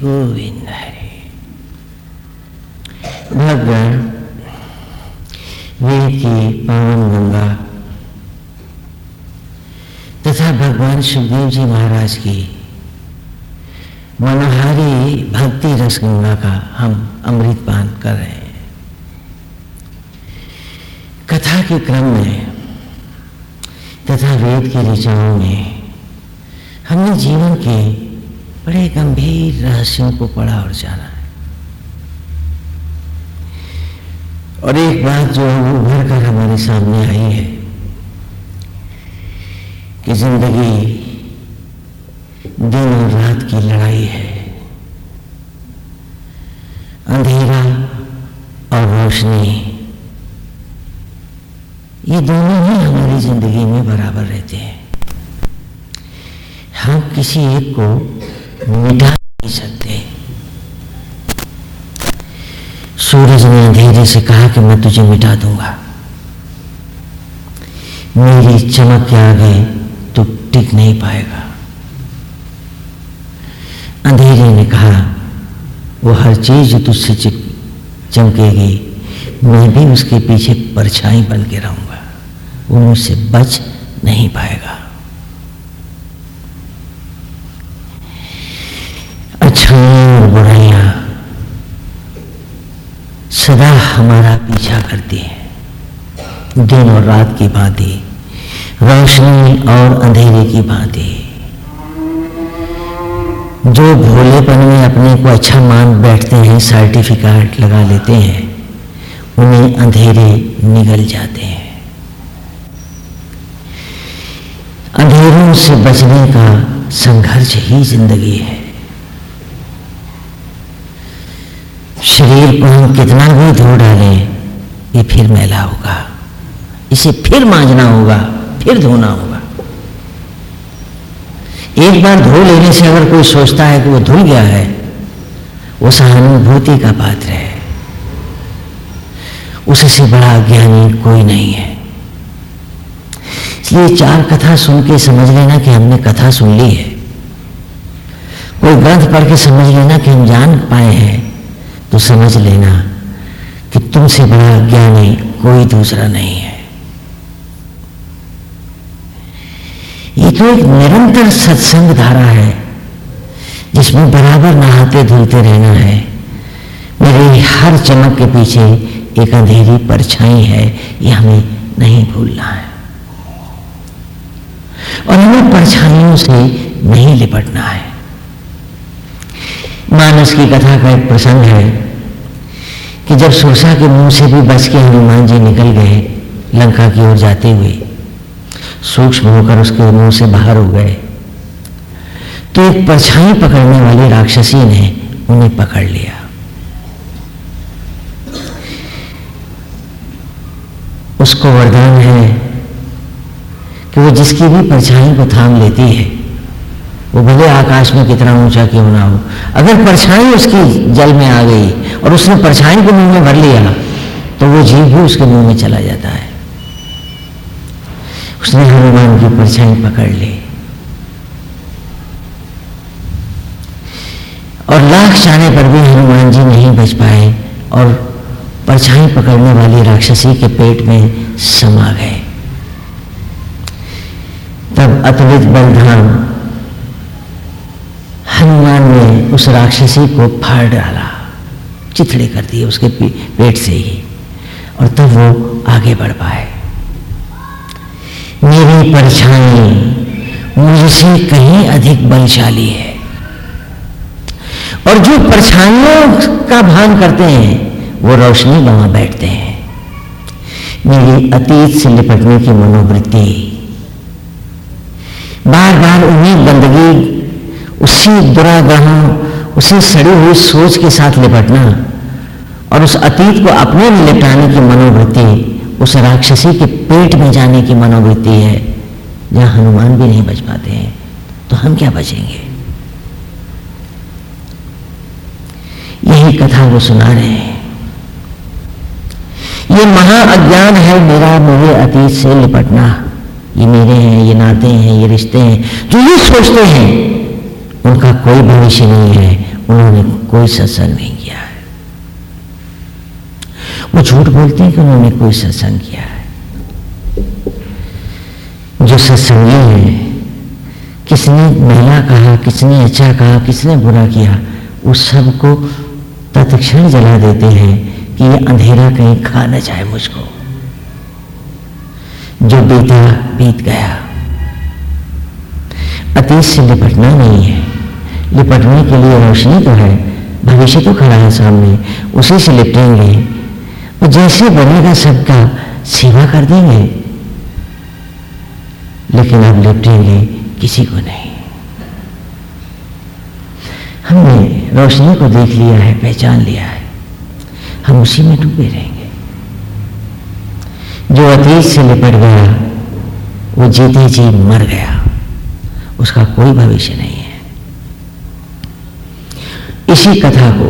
गोविंद हरे। भगवान वेद की पावन गंगा तथा भगवान सुखदेव जी महाराज की मनोहारी भक्ति रस गंगा का हम अमृत पान कर रहे हैं। कथा के क्रम में तथा वेद की ऋचाओं में हमने जीवन के बड़े गंभीर रहस्यों को पढ़ा और जाना है। और एक बात जो उभर कर हमारे सामने आई है कि ज़िंदगी दिन और रात की लड़ाई है। अंधेरा और रोशनी, ये दोनों ही हमारी ज़िंदगी में बराबर रहते हैं। हम किसी एक को मिटा नहीं सकते। सूरज ने अंधेरे से कहा कि मैं तुझे मिटा दूँगा। मेरी चमक के आगे तू टिक नहीं पाएगा। अंधेरे ने कहा, वो हर चीज़ तुझसे चमकेगी। मैं भी उसके पीछे परछाई बन के रहूँगा। वो मुझसे बच नहीं पाएगा। और बुराइयाँ सदा हमारा पीछा करती है। दिन और रात की भांति रोशनी और अंधेरे की भांति जो भोलेपन में अपने को अच्छा मान बैठते हैं सर्टिफिकेट लगा लेते हैं, उन्हें अंधेरे निगल जाते हैं। अंधेरों से बचने का संघर्ष ही ज़िंदगी है। शरीर को हम कितना भी धो डालें, ये फिर मैला होगा। इसे फिर मांझना होगा, फिर धोना होगा। एक बार धो लेने से अगर कोई सोचता है कि वो धुल गया है, वो सहानुभूति का पात्र है। उससे बड़ा ज्ञानी कोई नहीं है। इसलिए चार कथा सुन के समझ लेना कि हमने कथा सुन ली है। कोई ग्रंथ पढ़ के समझ लेना कि हम जान पाए हैं। तो समझ लेना कि तुमसे बड़ा ज्ञानी कोई दूसरा नहीं है। ये तो एक निरंतर सत्संग धारा है, जिसमें बराबर नहाते धुलते रहना है। मेरे हर चमक के पीछे एक अंधेरी परछाई है, ये हमें नहीं भूलना है। और हमें परछाइयों से नहीं लिपटना है। मानस की कथा का एक प्रसंग है कि जब सुरसा के मुँह से भी बच के हनुमान जी निकल गए, लंका की ओर जाते हुए, सूक्ष्म होकर उसके मुँह से बाहर हो गए तो एक परछाई पकड़ने वाली राक्षसी ने उन्हें पकड़ लिया। उसको वरदान है कि वो जिसकी भी परछाई को थाम लेती है वो भले आकाश में कितना ऊँचा क्यों ना हो। अगर परछाई उसकी जल में आ गई और उसने परछाई को मुँह में भर लिया तो वो जीव भी उसके मुँह में चला जाता है। उसने हनुमान की परछाई पकड़ ली। और लाख चाहने पर भी हनुमान जी नहीं बच पाए और परछाई पकड़ने वाली राक्षसी के पेट में समा गए। तब अतुलित बलधाम हनुमान ने उस राक्षसी को फाड़ डाला, चिथड़े कर दिए उसके पेट से ही, और तब वो आगे बढ़ पाए। मेरी परछाई मुझसे कहीं अधिक बलशाली है। और जो परछाइयों का भान करते हैं, वो रोशनी वहाँ बैठते हैं। मेरी अतीत से निपटने की मनोवृत्ति। बार बार उन्हीं गंदगी उसी दुराग्रहों उसी सड़ी हुई सोच के साथ निपटना और उस अतीत को अपने में लिपटाने की मनोवृत्ति उस राक्षसी के पेट में जाने की मनोवृत्ति है, जहाँ हनुमान भी नहीं बच पाते हैं तो हम क्या बचेंगे? यही कथा वो सुना रहे हैं। ये महा अज्ञान है मेरा, मेरे अतीत से लिपटना ये मेरे हैं, ये नाते हैं, ये रिश्ते हैं, जो ये सोचते हैं उनका कोई भविष्य नहीं है, उन्होंने कोई सत्संग नहीं किया है। वो झूठ बोलते हैं कि उन्होंने कोई सत्संग किया है। जो सत्संगी है, किसने महिला कहा, किसने अच्छा कहा, किसने बुरा किया उस सबको तत्क्षण जला देते हैं कि ये अंधेरा कहीं खा न जाए मुझको। जो बीता, बीत गया। अतीत से निपटना नहीं है। लिपटने के लिए रोशनी तो है। भविष्य तो खड़ा है सामने। उसी से लिपटेंगे। और जैसे बनेगा सबका सेवा कर देंगे। लेकिन अब लिपटेंगे किसी को नहीं। हमने रोशनी को देख लिया है, पहचान लिया है। हम उसी में डूबे रहेंगे। जो अतीत से लिपट गया, वो जीते जी मर गया। उसका कोई भविष्य नहीं इसी कथा को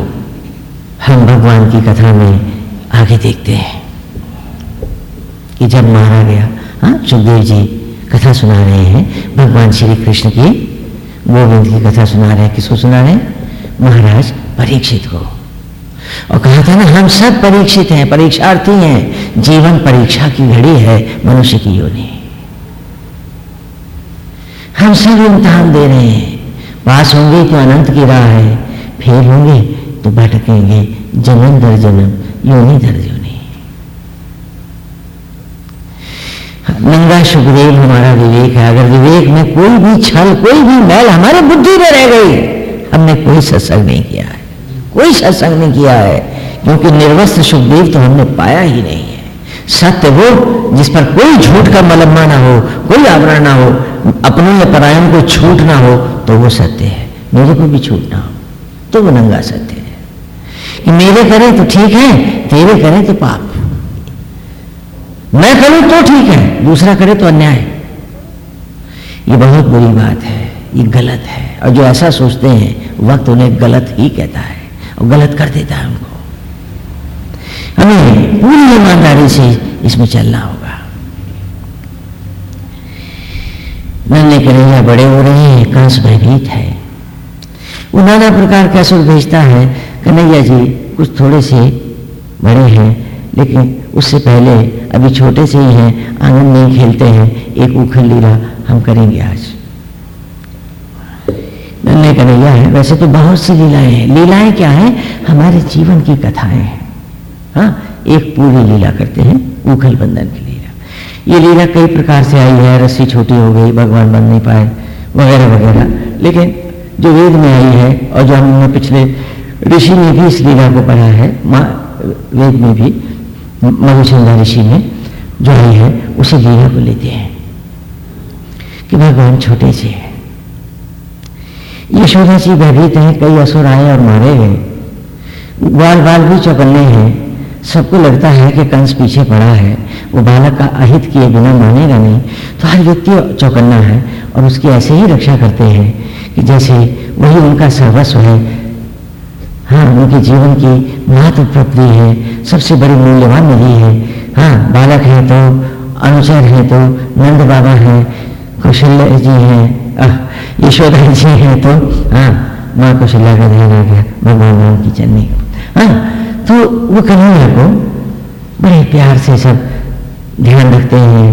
हम भगवान की कथा में आगे देखते हैं कि जब मारा गया हाँ सुखदेव जी कथा सुना रहे हैं, भगवान श्री कृष्ण की, गोविंद की कथा सुना रहे हैं, किसको सुना रहे हैं? महाराज परीक्षित को। और कहा था ना, हम सब परीक्षित हैं, परीक्षार्थी हैं, जीवन परीक्षा की घड़ी है मनुष्य की योनि। हम सब इम्तहान दे रहे हैं, पास होंगे तो अनंत की राह है फेल होंगे तो भटकेंगे, जन्म दर जन्म, योनि दर योनि। नंगा सुखदेव हमारा विवेक है। अगर विवेक में कोई भी छल, कोई भी मैल हमारे बुद्धि में रह गई, हमने कोई सत्संग नहीं किया है। कोई सत्संग नहीं किया है, क्योंकि निर्वस्त्र सुखदेव तो हमने पाया ही नहीं है। सत्य वो जिस पर कोई झूठ का मलम्मा ना हो, कोई आवरण ना हो, अपनों या परायण को छूट ना हो तो वो सत्य है। मेरे को भी छूट ना हो। तो वो नंगा सत्य है। मेरे करें तो ठीक है, तेरे करें तो पाप। मैं करूँ तो ठीक है, दूसरा करे तो अन्याय। ये बहुत बुरी बात है, ये गलत है। और जो ऐसा सोचते हैं, वक्त उन्हें गलत ही कहता है और गलत कर देता है उनको। हमें पूरी ईमानदारी से इसमें चलना होगा। नन्हे कन्हैया बड़े हो रहे हैं, कंस भयभीत है। वो नाना प्रकार का असुर भेजता है कन्हैया जी कुछ थोड़े से बड़े हैं, लेकिन उससे पहले अभी छोटे से ही हैं, आँगन में खेलते हैं, एक उखल लीला हम करेंगे आज। नन्हे कन्हैया है, वैसे तो बहुत सी लीलाएँ हैं। लीलाएँ क्या है? हमारे जीवन की कथाएँ हैं। हाँ एक पूरी लीला करते हैं, उखल बंधन की लीला। ये लीला कई प्रकार से आई है, रस्सी छोटी हो गई, भगवान बन नहीं पाए, वगैरह वगैरह। लेकिन जो वेद में आई है और जो हमने पिछले ऋषि ने भी इस लीला को पढ़ा है वेद में भी, मधुचंदा ऋषि में जो आई है, उसी लीला को लेते हैं कि भगवान छोटे से है। यशोदा जी भयभीत हैं, कई असुर आए और मारे गए। बाल बाल भी चौकन्ने हैं। सबको लगता है कि कंस पीछे पड़ा है। वो बालक का अहित किए बिना मानेगा नहीं। तो हर व्यक्ति चौकन्ना है और उसकी ऐसे ही रक्षा करते हैं कि जैसे वही उनका सर्वस्व है। हाँ उनके जीवन की महत्व प्राप्ति है। सबसे बड़ी मूल्यवान निधि है। हाँ बालक है तो अनुचर है तो नंद बाबा है, कौशल्य जी हैं यशोदा जी है तो हाँ माँ कौशल्या का ध्यान आ गया, भगवान राम की चन्नी हाँ तो वो कन्हैया को बड़े प्यार से सब ध्यान रखते हैं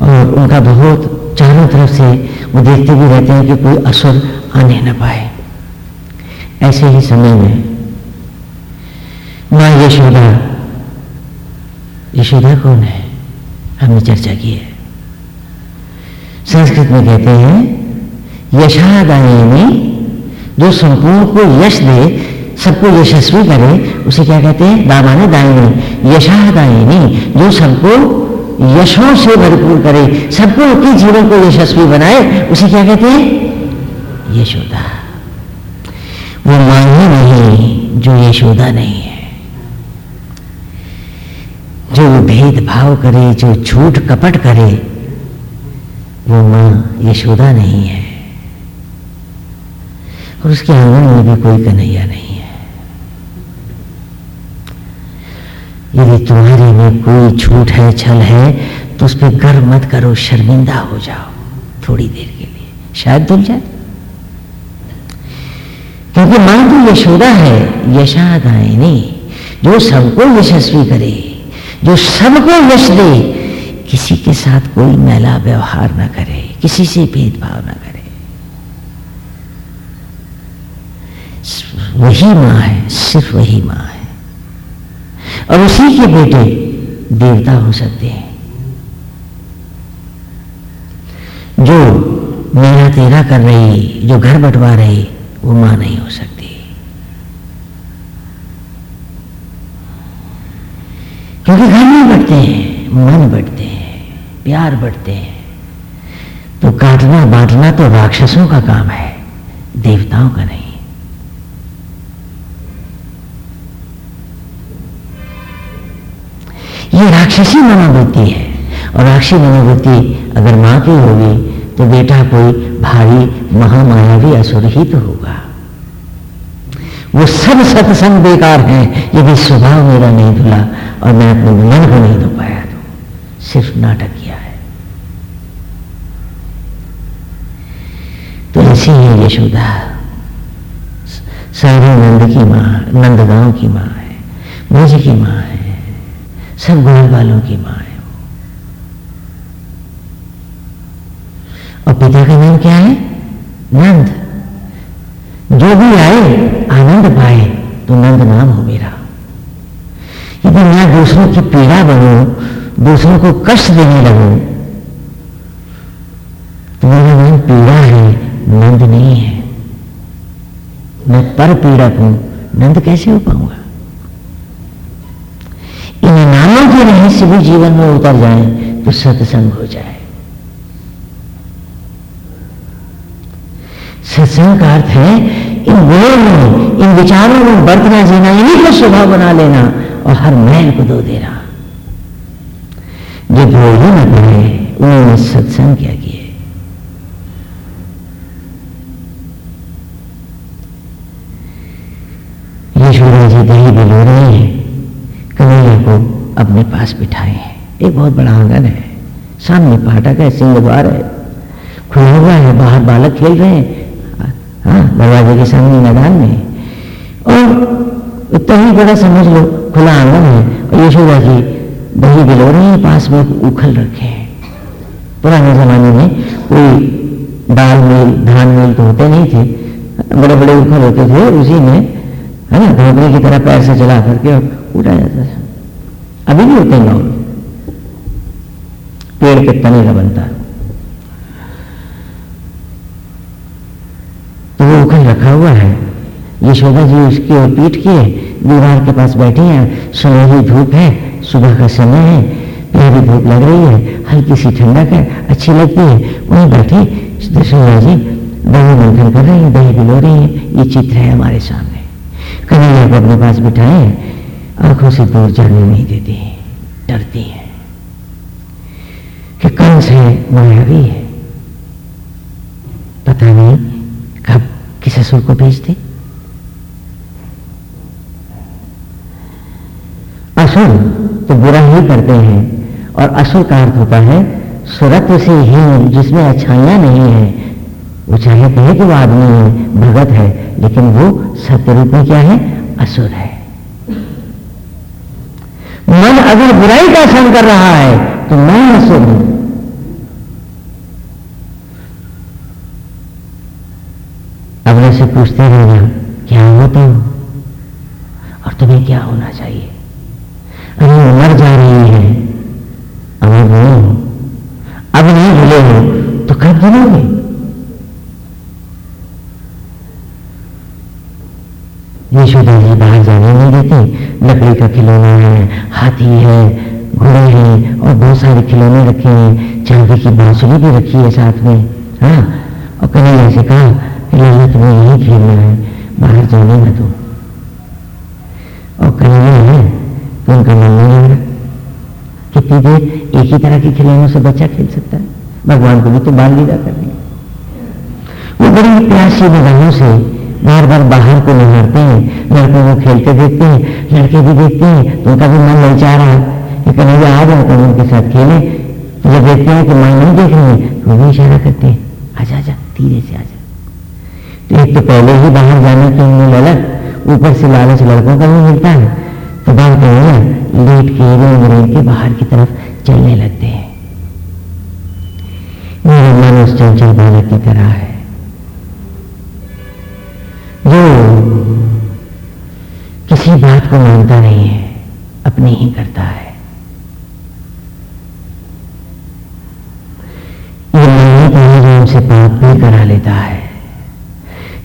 और उनका बहुत चारों तरफ़ से वो देखते भी रहते हैं कि कोई असुर आने न पाए। ऐसे ही समय में माँ यशोदा यशोदा कौन है? हमने चर्चा की है। संस्कृत में कहते हैं यशादायनी जो संपूर्ण को यश दे, सबको यशस्वी करे, उसे क्या कहते हैं? दामाने दायनी यशादायनी जो सबको यशों से भरपूर करे, सबको अपने जीवन को यशस्वी बनाए, उसे क्या कहते हैं? यशोदा। वो माँ ही नहीं जो यशोदा नहीं है। जो भेदभाव करे, जो झूठ कपट करे, वो माँ यशोदा नहीं है। और उसके आँगन में भी कोई कन्हैया नहीं है यदि तुम्हारे में कोई झूठ है, छल है तो उस पर गर्व मत करो, शर्मिंदा हो जाओ, थोड़ी देर के लिए। शायद धुल जाए। क्योंकि माँ तो यशोदा है यशादायनी जो सबको यशस्वी करे, जो सबको यश दे, किसी के साथ कोई मैला व्यवहार ना करे, किसी से भेदभाव ना करे। वही माँ है, सिर्फ़ वही माँ है। और उसी के बेटे देवता हो सकते हैं। जो मेरा तेरा कर रही, जो घर बंटवा रही, वो माँ नहीं हो सकती। क्योंकि घर नहीं बढ़ते हैं, मन बढ़ते हैं, प्यार बढ़ते हैं। तो काटना बांटना तो राक्षसों का काम है, देवताओं का नहीं। राक्षसी मनोवृत्ति है। और राक्षसी मनोवृत्ति अगर माँ की होगी तो बेटा कोई भारी महामायावी असुर ही तो होगा। वो सब सत्संग बेकार है यदि स्वभाव मेरा नहीं धुला और मैं अपने मन को नहीं धो पाया तो सिर्फ़ नाटक किया है। तो ऐसी है यशोदा। सारी नंद की माँ, नंदगांव की माँ है, मुझ की माँ है। सब गोल वालों की माँ है और पिता का नाम क्या है? नंद। जो भी आए, आनंद पाए तो नंद नाम हो मेरा। यदि मैं दूसरों की पीड़ा बनू, दूसरों को कष्ट देने लगू तो मेरा नाम पीड़ा है, नंद नहीं है। मैं पर पीड़क हूँ, नंद कैसे हो पाऊँगा इन नामों के रहस्य भी जीवन में उतर जाए तो सत्संग हो जाए। सत्संग का अर्थ है, इन गुणों में, इन विचारों में बरतना जीना, इन्हीं को स्वभाव बना लेना और हर मैल को दो देना। जो ही न पाए उन्होंने सत्संग क्या किए? यशोदा जी दही बिलो रहे हैं, कन्हैया को अपने पास बिठाए हैं। एक बहुत बड़ा आँगन है। सामने फाटक है, सिंह द्वार है। खुला हुआ है, बाहर बालक खेल रहे हैं। हाँ दरवाजे के सामने मैदान में। और इतना ही बड़ा समझ लो, खुला आँगन है। और यशोदा जी दही बिलो रहे हैं, पास में उखल रखे हैं। पुराने जमाने में कोई दाल मिल, धान मिल तो होते नहीं थे। बड़े बड़े उखल होते थे, उसी में, है ना, धोबरे की तरह पैर से चला करके उठा जाता था। अभी भी हैं। गाँव पेड़ के तने का बनता है। तो वो उखल रखा हुआ है। यशोदा जी उसकी ओर पीट किए, दीवार के पास बैठी हैं। सुनहरी धूप है, सुबह का समय है। प्यारी धूप लग रही है, हल्की सी ठंडक है, अच्छी लगती है। वहीं बैठी दशोदा जी दही मंथन कर रही है दही बिलो रही है। ये चित्र है हमारे सामने। कन्हैया को अपने पास बिठाए आँखों से दूर जाने नहीं देती डरती है कि कंस है मायावी है। पता नहीं कब किस असुर को भेजते। असुर तो बुरा ही करते हैं और असुर का अर्थ होता है, सुरत्व से हीन जिसमें अच्छाइयाँ नहीं है, वो चाहे वो आदमी है, भगत है, लेकिन वो सत्य रूप में क्या है? असुर है। मन अगर बुराई का क्षण कर रहा है तो मैं असुर हूँ अपने से पूछते रहना, क्या हो हो और तुम्हें क्या होना चाहिए? अरे मर जा रही है नहीं हो अब नहीं भूले हो तो कब भूलोगे? यशोदा जी बाहर जाने नहीं देती। लकड़ी का खिलौना है, हाथी है, घोड़े हैं और बहुत सारे खिलौने रखे हैं। चांदी की बांसुरी भी रखी है साथ में हाँ। और कन्हैया से कहा लल्ला तुम्हें यही खेलना है, बाहर जाने ना तो और कन्हैया है तो उनका मन नहीं लग रहा कितनी देर एक ही तरह के खिलौनों से बच्चा खेल सकता है? भगवान को भी तो बाल विदा कर देंगे वो बड़ी प्यासी निगाहों से बार बार बाहर को निहारते हैं, लड़कों को खेलते देखते हैं, लड़के भी देखते हैं तो उनका भी मन नहीं चाह रहा है। कि कन्हैया आ जाए तो उनके साथ खेले। तो जब देखते हैं कि माँ नहीं देख रही है तो भी इशारा करते हैं आजा आजा धीरे से आजा तो एक तो पहले ही बाहर जाने के लिए ललक ऊपर से लालच लड़कों का भी मिलता है। तो बात है लेट के रेंग रेंग के बाहर की तरफ़ चलने लगते हैं। मेरा मन उस चंचल बालक की तरह है। जो किसी बात को मानता नहीं है, अपनी ही करता है। ये मानने के जो उनसे पाप भी करा लेता है।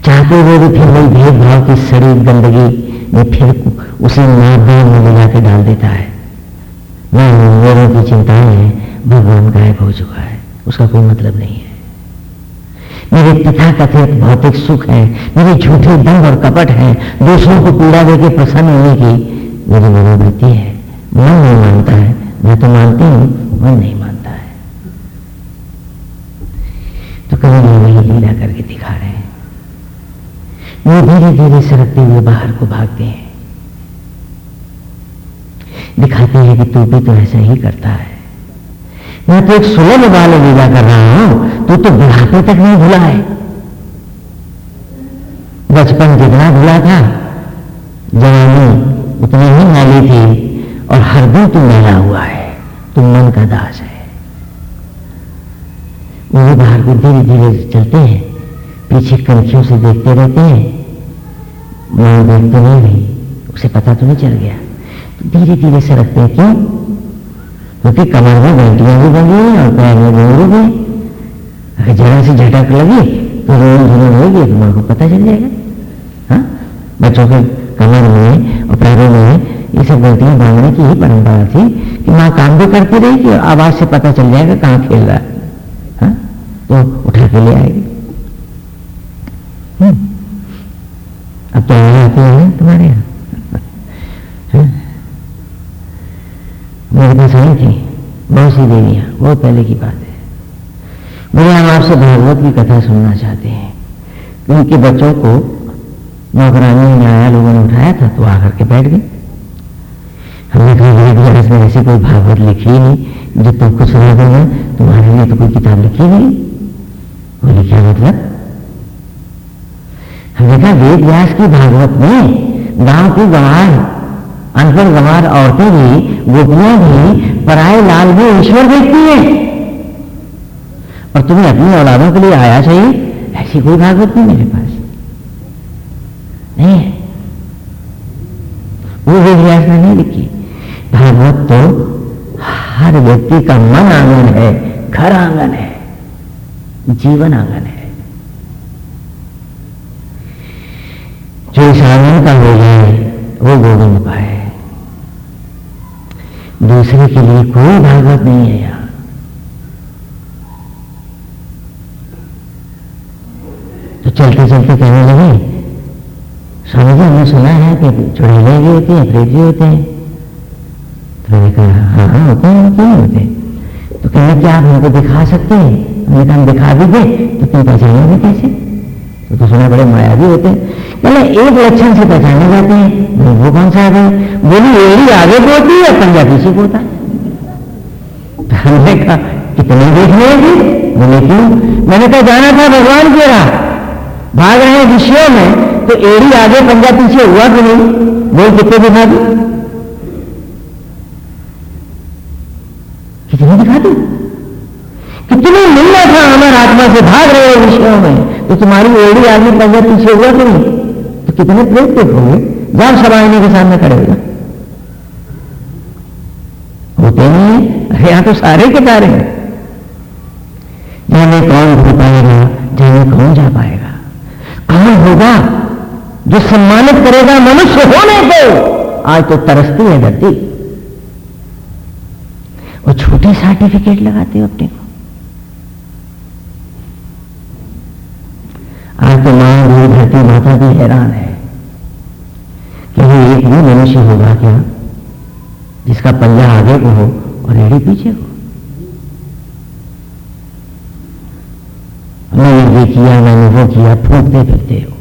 चाहते हुए भी फिर वही भेदभाव की सड़ी गंदगी में फिर उसे मार में ले जाकर डाल देता है। नहीं लोगों की चिंताएँ हैं, भगवान गायब हो चुका है, उसका कोई मतलब नहीं है। मेरे पिता कथित भौतिक सुख है, मेरे झूठे दंग और कपट है, दूसरों को पीड़ा देकर प्रसन्न होने की मेरी मनोवृत्ति है। मन नहीं मानता है, मैं तो मानती हूँ, मन नहीं मानता है। तो कभी ये वही लीला करके दिखा रहे हैं। वो धीरे धीरे सरकते हुए बाहर को भागते हैं। दिखाते हैं कि तू भी तो ऐसा ही करता है। मैं तो एक सुलभ वाले लीला कर रहा हूँ। तू तो बुढ़ापे तक नहीं भूला है। बचपन जितना भूला था, जवानी उतनी ही नाली थी और हर दिन तू मेला हुआ है। तू मन का दास है। वो बाहर को धीरे धीरे चलते हैं, पीछे कंखियों से देखते रहते हैं। वहाँ देखते नहीं भी उसे पता तो नहीं चल गया। धीरे धीरे सरकते हैं, क्यों? क्योंकि कमर में घंटियाँ भी बनी हैं और पैर में घुंगरू भी अगर जरा से झटक लगी तो रोल धुलन होगी तो माँ को पता चल जाएगा। हाँ? बच्चों के कमर में और पैरों में ये सब गलतियाँ बांधने की ही परंपरा थी कि माँ काम भी करती रहेगी और आवाज़ से पता चल जाएगा कहाँ खेल रहा है। हाँ? तो उठा के ले आएगी। हम्म। अब तो आती है तुम्हारे यहाँ? पास आई थी, बहुत सी देवियाँ, बहुत पहले की बात है। बोले हम आपसे भागवत की कथा सुनना चाहते हैं। उनके बच्चों को नौकरानी आया, लोगों ने उठाया था तो आकर के बैठ गए। हमने कहा इसमें ऐसी कोई भागवत लिखी ही नहीं। जो तुमको सुना दूँगा तुम्हारे लिए तो कोई किताब लिखी नहीं। बोले क्या मतलब? हमने कहा वेद व्यास की भागवत में गाँव की गवार अनपढ़ गंवार औरतें भी, गोपियाँ भी, पराए लाल भी ईश्वर देखती है। और तुम्हें अपनी औलादों के लिए आया चाहिए, ऐसी कोई भागवत नहीं मेरे पास। नहीं है। वो वेदव्यास ने नहीं लिखी। भागवत तो हर व्यक्ति का मन आँगन है, घर आँगन है, जीवन आँगन है। जो इस आँगन का हो जाए, वो गोविंद पाए। दूसरे के लिए कोई भागवत नहीं है यहाँ। तो चलते चलते कहने लगे स्वामी जी हमने सुना है कि चुड़ैले भी होती हैं प्रेत भी होते हैं। तो मैंने कहा हाँ हाँ होते हैं क्यों होते? तो कहने क्या आप हमको दिखा सकते हैं? हमने कहा हम दिखा भी दे तो तुम पहचानेंगे कैसे? तो, तो सुना बड़े माया भी होते हैं। पहले एक लक्षण से पहचाने जाते हैं वो कौन सा है बोली एड़ी आगे बोती है पंजा पीछे बोता है। हमने कहा, कितने देख लेगी बोले, क्यों? मैंने कहा, जाना था भगवान के रहा। भाग रहे हैं विषयों में तो एड़ी आगे पंजा पीछे हुआ कि नहीं? बोल कितने दिखा दू? कितने दिखा दू? कितने मिलना था हमारे आत्मा से भाग रहे हो विषयों में तो तुम्हारी एड़ी आगे पंजा पीछे हुआ कि नहीं? तो कितने प्रेत देखोगे जाओ सवाइने के सामने खड़े हो होते नहीं अरे यहाँ तो सारे के सारे हैं। जाने कौन हो पाएगा, जाने कौन जा पाएगा। कौन होगा जो सम्मानित करेगा मनुष्य होने को? आज तो तरसती है धरती। वो छोटे सर्टिफिकेट लगाते हो अपने को आज तो मान ली धरती माता भी हैरान है कि वो एक भी मनुष्य होगा क्या जिसका पंजा आगे को हो और एड़ी पीछे हो। मैंने ये किया, मैंने वो किया फूकते फिरते हो।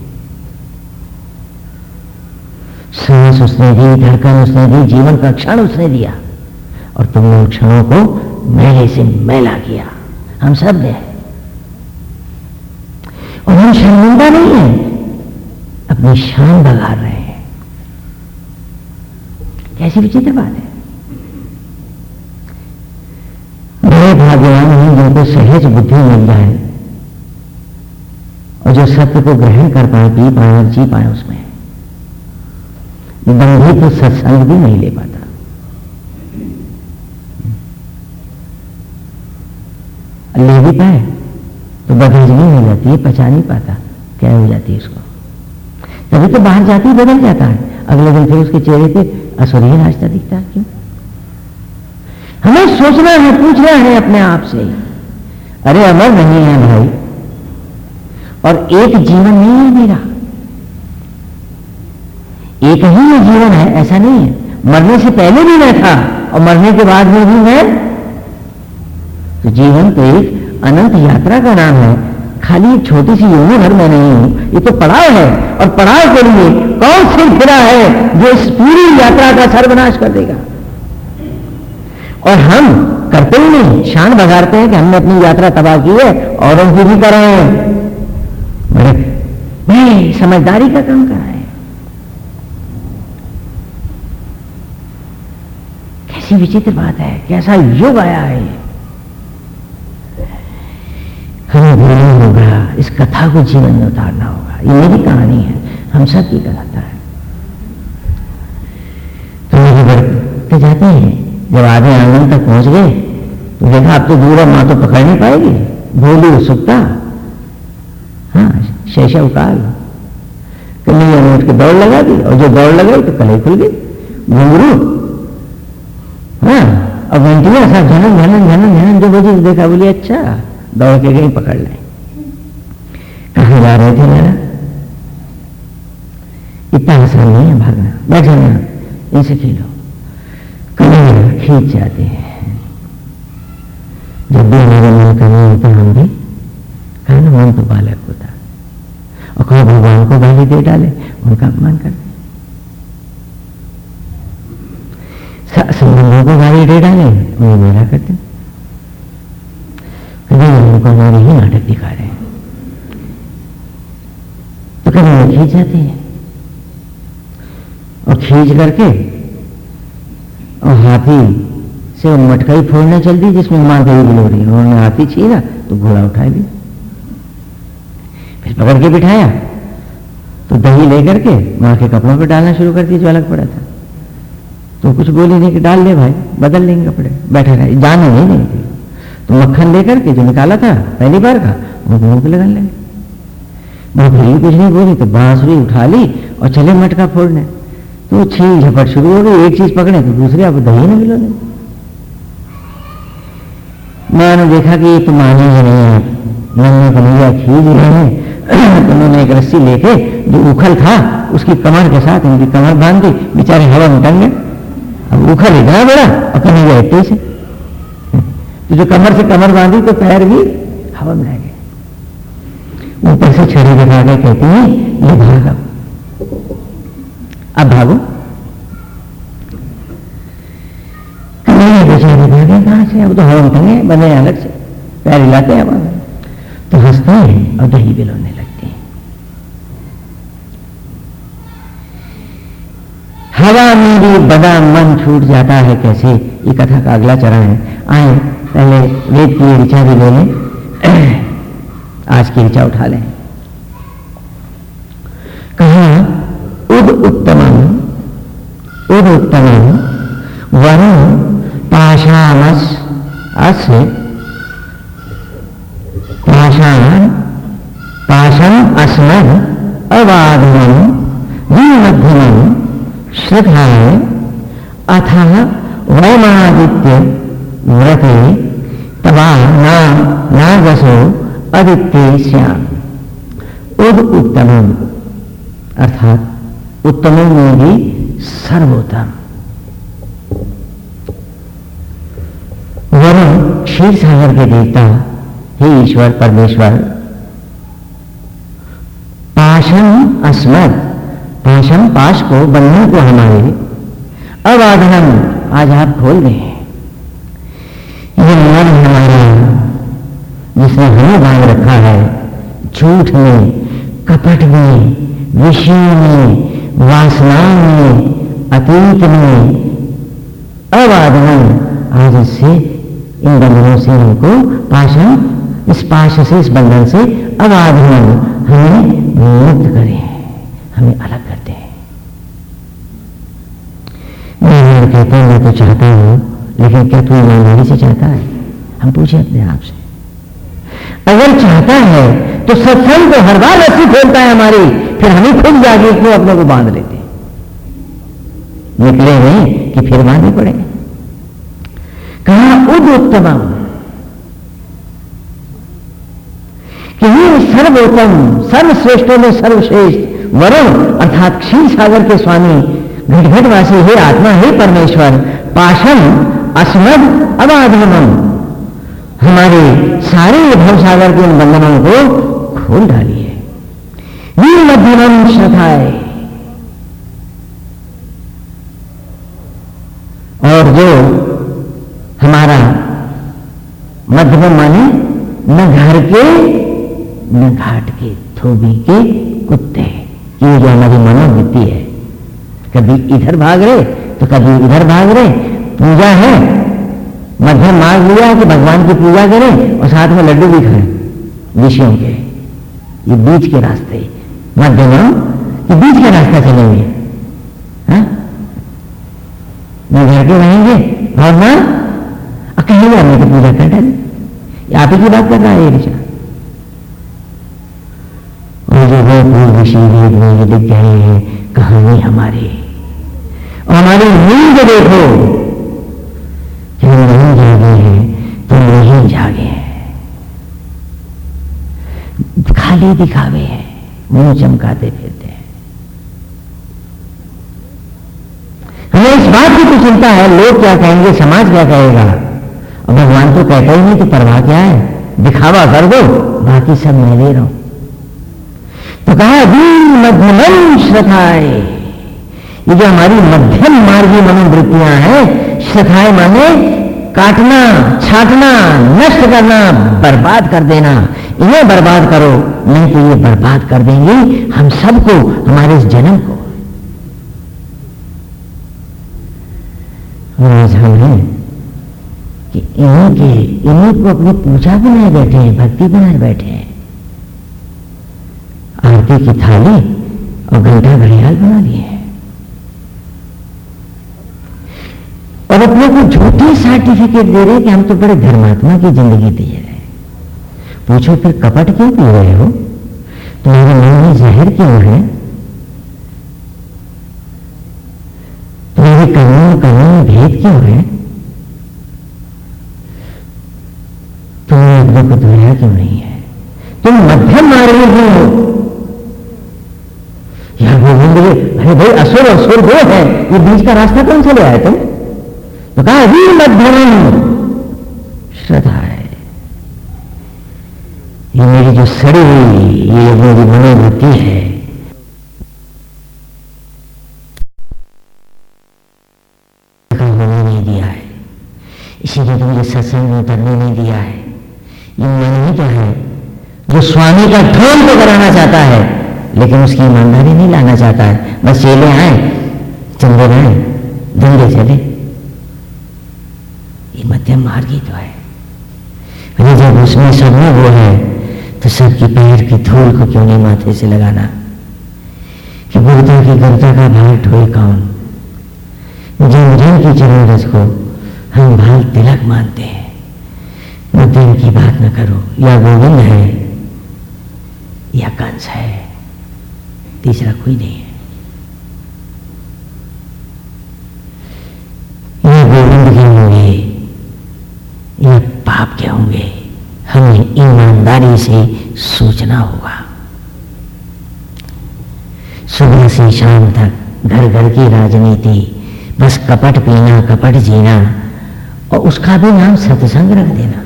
सांस उसने दी, धड़कन उसने दी, जीवन का क्षण उसने दिया। और तुमने उन क्षणों को मैले से मैला किया। हम सबने। और हम शर्मिंदा नहीं है। अपनी शान बगार रहे हैं। कैसी विचित्र बात है। भाग्यवान हैं जिनको सहज बुद्धि मिल जाए। और जो सत्य को ग्रहण कर पाए, पी पाए और जी पाए उसमें। बंधी तो सत्संग भी नहीं ले पाता। ले भी पाए तो बदहजमी हो जाती है पचा नहीं पाता, क्या हो जाती है उसको तभी तो बाहर जाती, बदल जाता है। अगले दिन फिर उसके चेहरे पे असुरी रास्ता दिखता है क्यों? हमें सोचना है पूछना है अपने आप से। अरे अमर नहीं है भाई। और एक जीवन नहीं है मेरा। एक ही ये जीवन है, ऐसा नहीं है। मरने से पहले भी मैं था, और मरने के बाद में भी मैं। तो जीवन तो एक अनंत यात्रा का नाम है। खाली एक छोटी सी योनि भर में नहीं हूँ। ये तो पड़ाव है, और पड़ाव के लिए कौन सी फिरा है जो इस पूरी यात्रा का सर्वनाश कर देगा? और हम करते ही नहीं। शान बगाड़ते हैं कि हमने अपनी यात्रा तबाह की है और उनकी भी कर रहे हैं। बड़े समझदारी का काम कर रहे हैं। कैसी विचित्र बात है, कैसा युग आया है हमें बोलना होगा, इस कथा को जीवन में उतारना होगा। ये मेरी कहानी है, हम सब की कथा है। तो मेरी बढ़ते जाते हैं। जब आधे आँगन तक पहुँच गए तो देखा, अब तो दूर है, माँ तो पकड़ नहीं पाएगी। भोली उत्सुकता। हाँ शेषव काल। कन्हैया ने उठ के दौड़ लगा दी, और जो दौड़ लगाई तो कलई खुल गई। घुंगरू हाँ और घंटिया सा झनन झनन झनन झनन, जो बजी देखा, बोली अच्छा दौड़ के गई पकड़ लें। कहा जा रहे थे मेरा इतना आसान नहीं है भागना। बैठ जाना इनसे खेलो। खींच जाते हैं। जब भी हमारे मन का नहीं होता, हम भी कहा मन तो बालक होता। और कहो भगवान को गाली दे डाले, उनका अपमान करते संबंधों को गाली दे डाले, उन्हें मेरा करते कभी उनको हमारे ही नाटक दिखा रहे हैं। तो कभी खींच जाते हैं। और खींच करके और हाथी से मटका ही फोड़ने चल दी, जिसमें माँ गई बिलो रही उन्होंने हाथी छीना तो घोड़ा उठा लिया। फिर पकड़ के बिठाया। तो दही लेकर के माँ के कपड़ों पर डालना शुरू कर दिया, जो अलग पड़ा था। तो कुछ बोली नहीं कि डाल ले भाई, बदल लेंगे कपड़े। बैठे रहे, जाने नहीं नहीं थी। तो मक्खन लेकर के जो निकाला था, पहली बार का, वो मुँह पे लगने लगे। मैं फिर कुछ नहीं बोली तो बांसुरी उठा ली और चले मटका फोड़ने। तो छीन झपट शुरू हो गई एक चीज़ पकड़े तो दूसरी आप दही ना मिलो मैंने देखा कि ये तो माने ही नहीं है। नन्हे कन्हैया खींच रहे हैं उन्होंने एक रस्सी लेके, जो उखल था, उसकी कमर के साथ उनकी कमर बाँध दी बेचारे हवा में टंग गए अब उखल इतना बड़ा और कन्हैया इतने से। तो जो कमर से कमर बांधी तो पैर भी हवा में रह गए। ऊपर से छड़ी दिखा के कहते हैं, ये भाग। अब भागो। बेचारे भागे? कहाँ से? अब तो हवा में टंगे बने अलग से। पैर हिलाते हैं हवा तो हँसते हैं और दही बिलोने लगते हैं। हवा में भी बड़ा मन छूट जाता है कैसे? ये कथा का अगला चरण है। आए, पहले वेद की ऋचा भी लें आज की ऋचा उठा लें कहा उद उत्तम उद उत्तम वरुण पाषाणस अस पाषाण पाशम अस्मद अवाधनम मध्यम श्रद्धाय, अथ वैमादित्य व्रते, तवा नाम नागसो आदित्य श्याम उद उत्तम अर्थात उत्तम में भी सर्वोत्तम। वरुण क्षीर सागर के देवता हे ईश्वर, परमेश्वर पाशम अस्मद पाशम पाश को बंधन को हमारे अवाधनम आज आप खोल ये मन हमारा, जिसने हमें बाँध रखा है, झूठ में, कपट में, विषयों में वासनाओं में अतीत में अवादन आज इससे इन बंधनों से हमको पाषण इस पाश से इस बंधन से अवाधन हमें मुक्त करें, हमें अलग करते हैं। मैं कहते हैं, मैं तो चाहता हूँ, लेकिन क्या तू ईमानदारी से चाहता है? हम पूछे अपने आप से। अगर चाहता है तो सत्संग तो हर बार रस्सी खोलता है हमारी, फिर हमें खुद जागे क्यों अपने को बाँध लेते निकले हैं कि फिर बांधे पड़े। कहा, उद उत्तम कि सर्वोत्तम, सर्वश्रेष्ठों में सर्वश्रेष्ठ, वरुण, अर्थात क्षीर सागर के स्वामी, घटघटवासी, हे आत्मा, हे परमेश्वर, पाषण, अस्मद अबाधनम हमारे सारे भव सागर के बंधनों को खोल डालिए वीर मध्यमम श्रद्धाए। और जो हमारा मध्यम माने न घर के न घाट के धोबी के कुत्ते ये जो हमारी मनोवृत्ति है, कभी इधर भाग रहे तो कभी इधर भाग रहे, पूजा है, मध्यम मार्ग लिया कि भगवान की पूजा करें, और साथ में लड्डू भी खाएँ विषयों के। ये बीच के रास्ते मध्यम कि बीच के रास्ता चलेंगे हाँ? घर के रहेंगे और ना अकेले आने की पूजा कर डाले आप ही की बात कर रहा है, ये विचार और जो वो पूर्व में गए हैं, कहानी हमारी। और हमारी नींद देखो कि हम नहीं जागे हैं तो नहीं जागे हैं खाली दिखावे हैं। मुँह चमकाते फिरते हैं। हमें इस बात की तो चिंता है, लोग क्या कहेंगे, समाज क्या कहेगा? और भगवान तो कहते ही नहीं तो परवाह क्या है? दिखावा कर दो, बाकी सब मैं ले रहा हूँ। तो कहा दीन मध्यमन श्रद्धाए। ये जो हमारी मध्यम मार्गी मनोवृत्तियाँ हैं, श्रद्धाए माने काटना, छाटना, नष्ट करना, बर्बाद कर देना। इन्हें बर्बाद करो, नहीं तो ये बर्बाद कर देंगे हम सबको, हमारे इस जन्म को। कि इन्हीं के, इन्हीं को अपनी पूजा बनाए बैठे हैं, भक्ति बनाए बैठे हैं। आरती की थाली और घंटा घड़ियाल बना लिए हैं और अपने को झूठी सर्टिफिकेट दे रहे कि हम तो बड़े धर्मात्मा की ज़िंदगी दिए रहे पूछो, फिर कपट क्यों पी रहे हो? तुम्हारे मन में जहर क्यों है? तुम्हारे कर्मों कर्मों में भेद क्यों है? तुम्हें अपने को धोया क्यों नहीं है? तुम मध्यम मार्ग में हो। यार बोल, अरे भाई, असुर असुर दो है। ये बीच का रास्ता कौन सा ले आए तुम? तो कहा ही मध्यम श्रद्धा है। ये मेरी जो सड़ी हुई, ये मेरी मनोवृत्ति है। इसीलिए तो मुझे सत्संग में उतरने नहीं दिया है। ये मन ही तो है? जो स्वामी का ठोल तो कराना चाहता है, लेकिन उसकी ईमानदारी नहीं लाना चाहता है। बस चेले आए, चंदे आए धंधे चले। ये मध्यम मार्ग ही तो है। जब उसमें सब में वो है तो सबकी पैर की धूल को क्यों नहीं माथे से लगाना? कि गुरुता की गुरुता का भार ठोए कौन? जन जन की चरण रस को हम भाल तिलक मानते हैं मध्यम की बात न करो। या गोविंद है, या कंस है, तीसरा कोई नहीं है ये गोविंद के होंगे ये पाप क्या होंगे? हमें ईमानदारी से सोचना होगा। सुबह से शाम तक घर घर की राजनीति, बस कपट पीना, कपट जीना और उसका भी नाम सत्संग रख देना।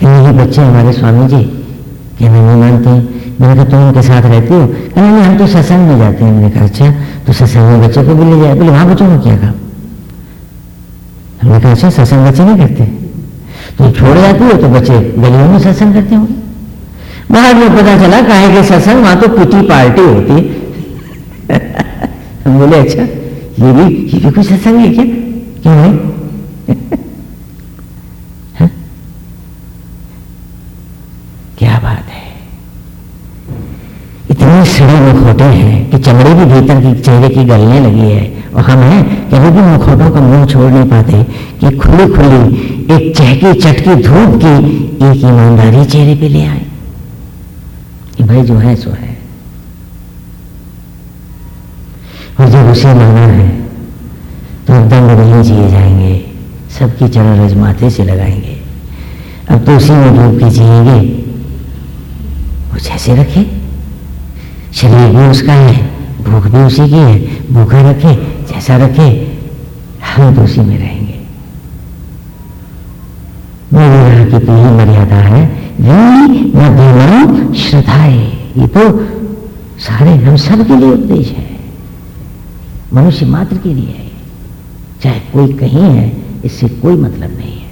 कि बच्चे हमारे स्वामी जी कि नहीं मानते। मैंने कहा, तुम उनके साथ रहती हो? कहना हम तो सत्संग में जाते हैं। मैंने कहा अच्छा तो सत्संग में बच्चों को भी ले जाए बोले, वहाँ बच्चों को क्या काम? हमने कहा अच्छा सत्संग बच्चे नहीं करते। तो छोड़ जाती हो तो बच्चे गलियों में सत्संग करते होंगे। बाहर में पता चला, कहे के सत्संग, वहाँ तो पुटी पार्टी होती हम बोले अच्छा ये भी ये भी कुछ सत्संग है क्या? क्यों है हाँ? क्या बात है इतने सड़े मुखोटे हैं कि चमड़े भी भीतर की चेहरे की गलने लगी है। और हम हैं कि अभी भी मुखौटों का मुँह छोड़ नहीं पाते कि खुली खुली एक चहकी चटकी धूप की एक ईमानदारी चेहरे पे ले आए। कि भाई जो है, सो है। और जब उसे माना है तो दंड नहीं जिए जाएँगे, सबकी चरण रज माथे से लगाएँगे। अब तो उसी में डूब के जिएँगे। वो जैसे रखे। शरीर भी उसका है, भूख भी उसी की है, भूखा रखे, जैसा रखे, हम तो उसी में रहेंगे। मेरी यहाँ की पीढ़ी मर्यादा है श्रद्धाए, ये तो सारे हम सब के लिए उपदेश है। मनुष्य मात्र के लिए है। चाहे कोई कहीं है, इससे कोई मतलब नहीं है।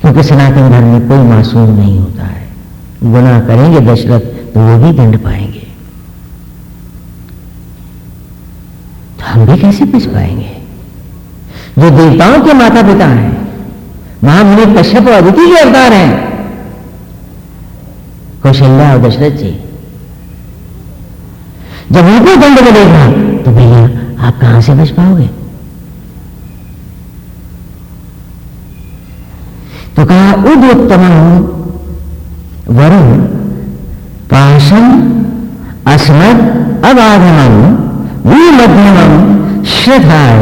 क्योंकि सनातन धर्म में कोई मासूम नहीं होता है। गुनाह करेंगे दशरथ तो वो भी दंड पाएँगे। हम भी कैसे बच पाएँगे? जो देवताओं के माता पिता हैं, महामुनि कश्यप और अदिति के अवतार हैं। कौशल्या और दशरथ जी, जब उनको दंड मिलेगा तो भैया, आप कहाँ से बच पाओगे? तो कहा उद उत्तम वरुण पाशम अस्मद अबाधनम विमध्यम श्रद्धाय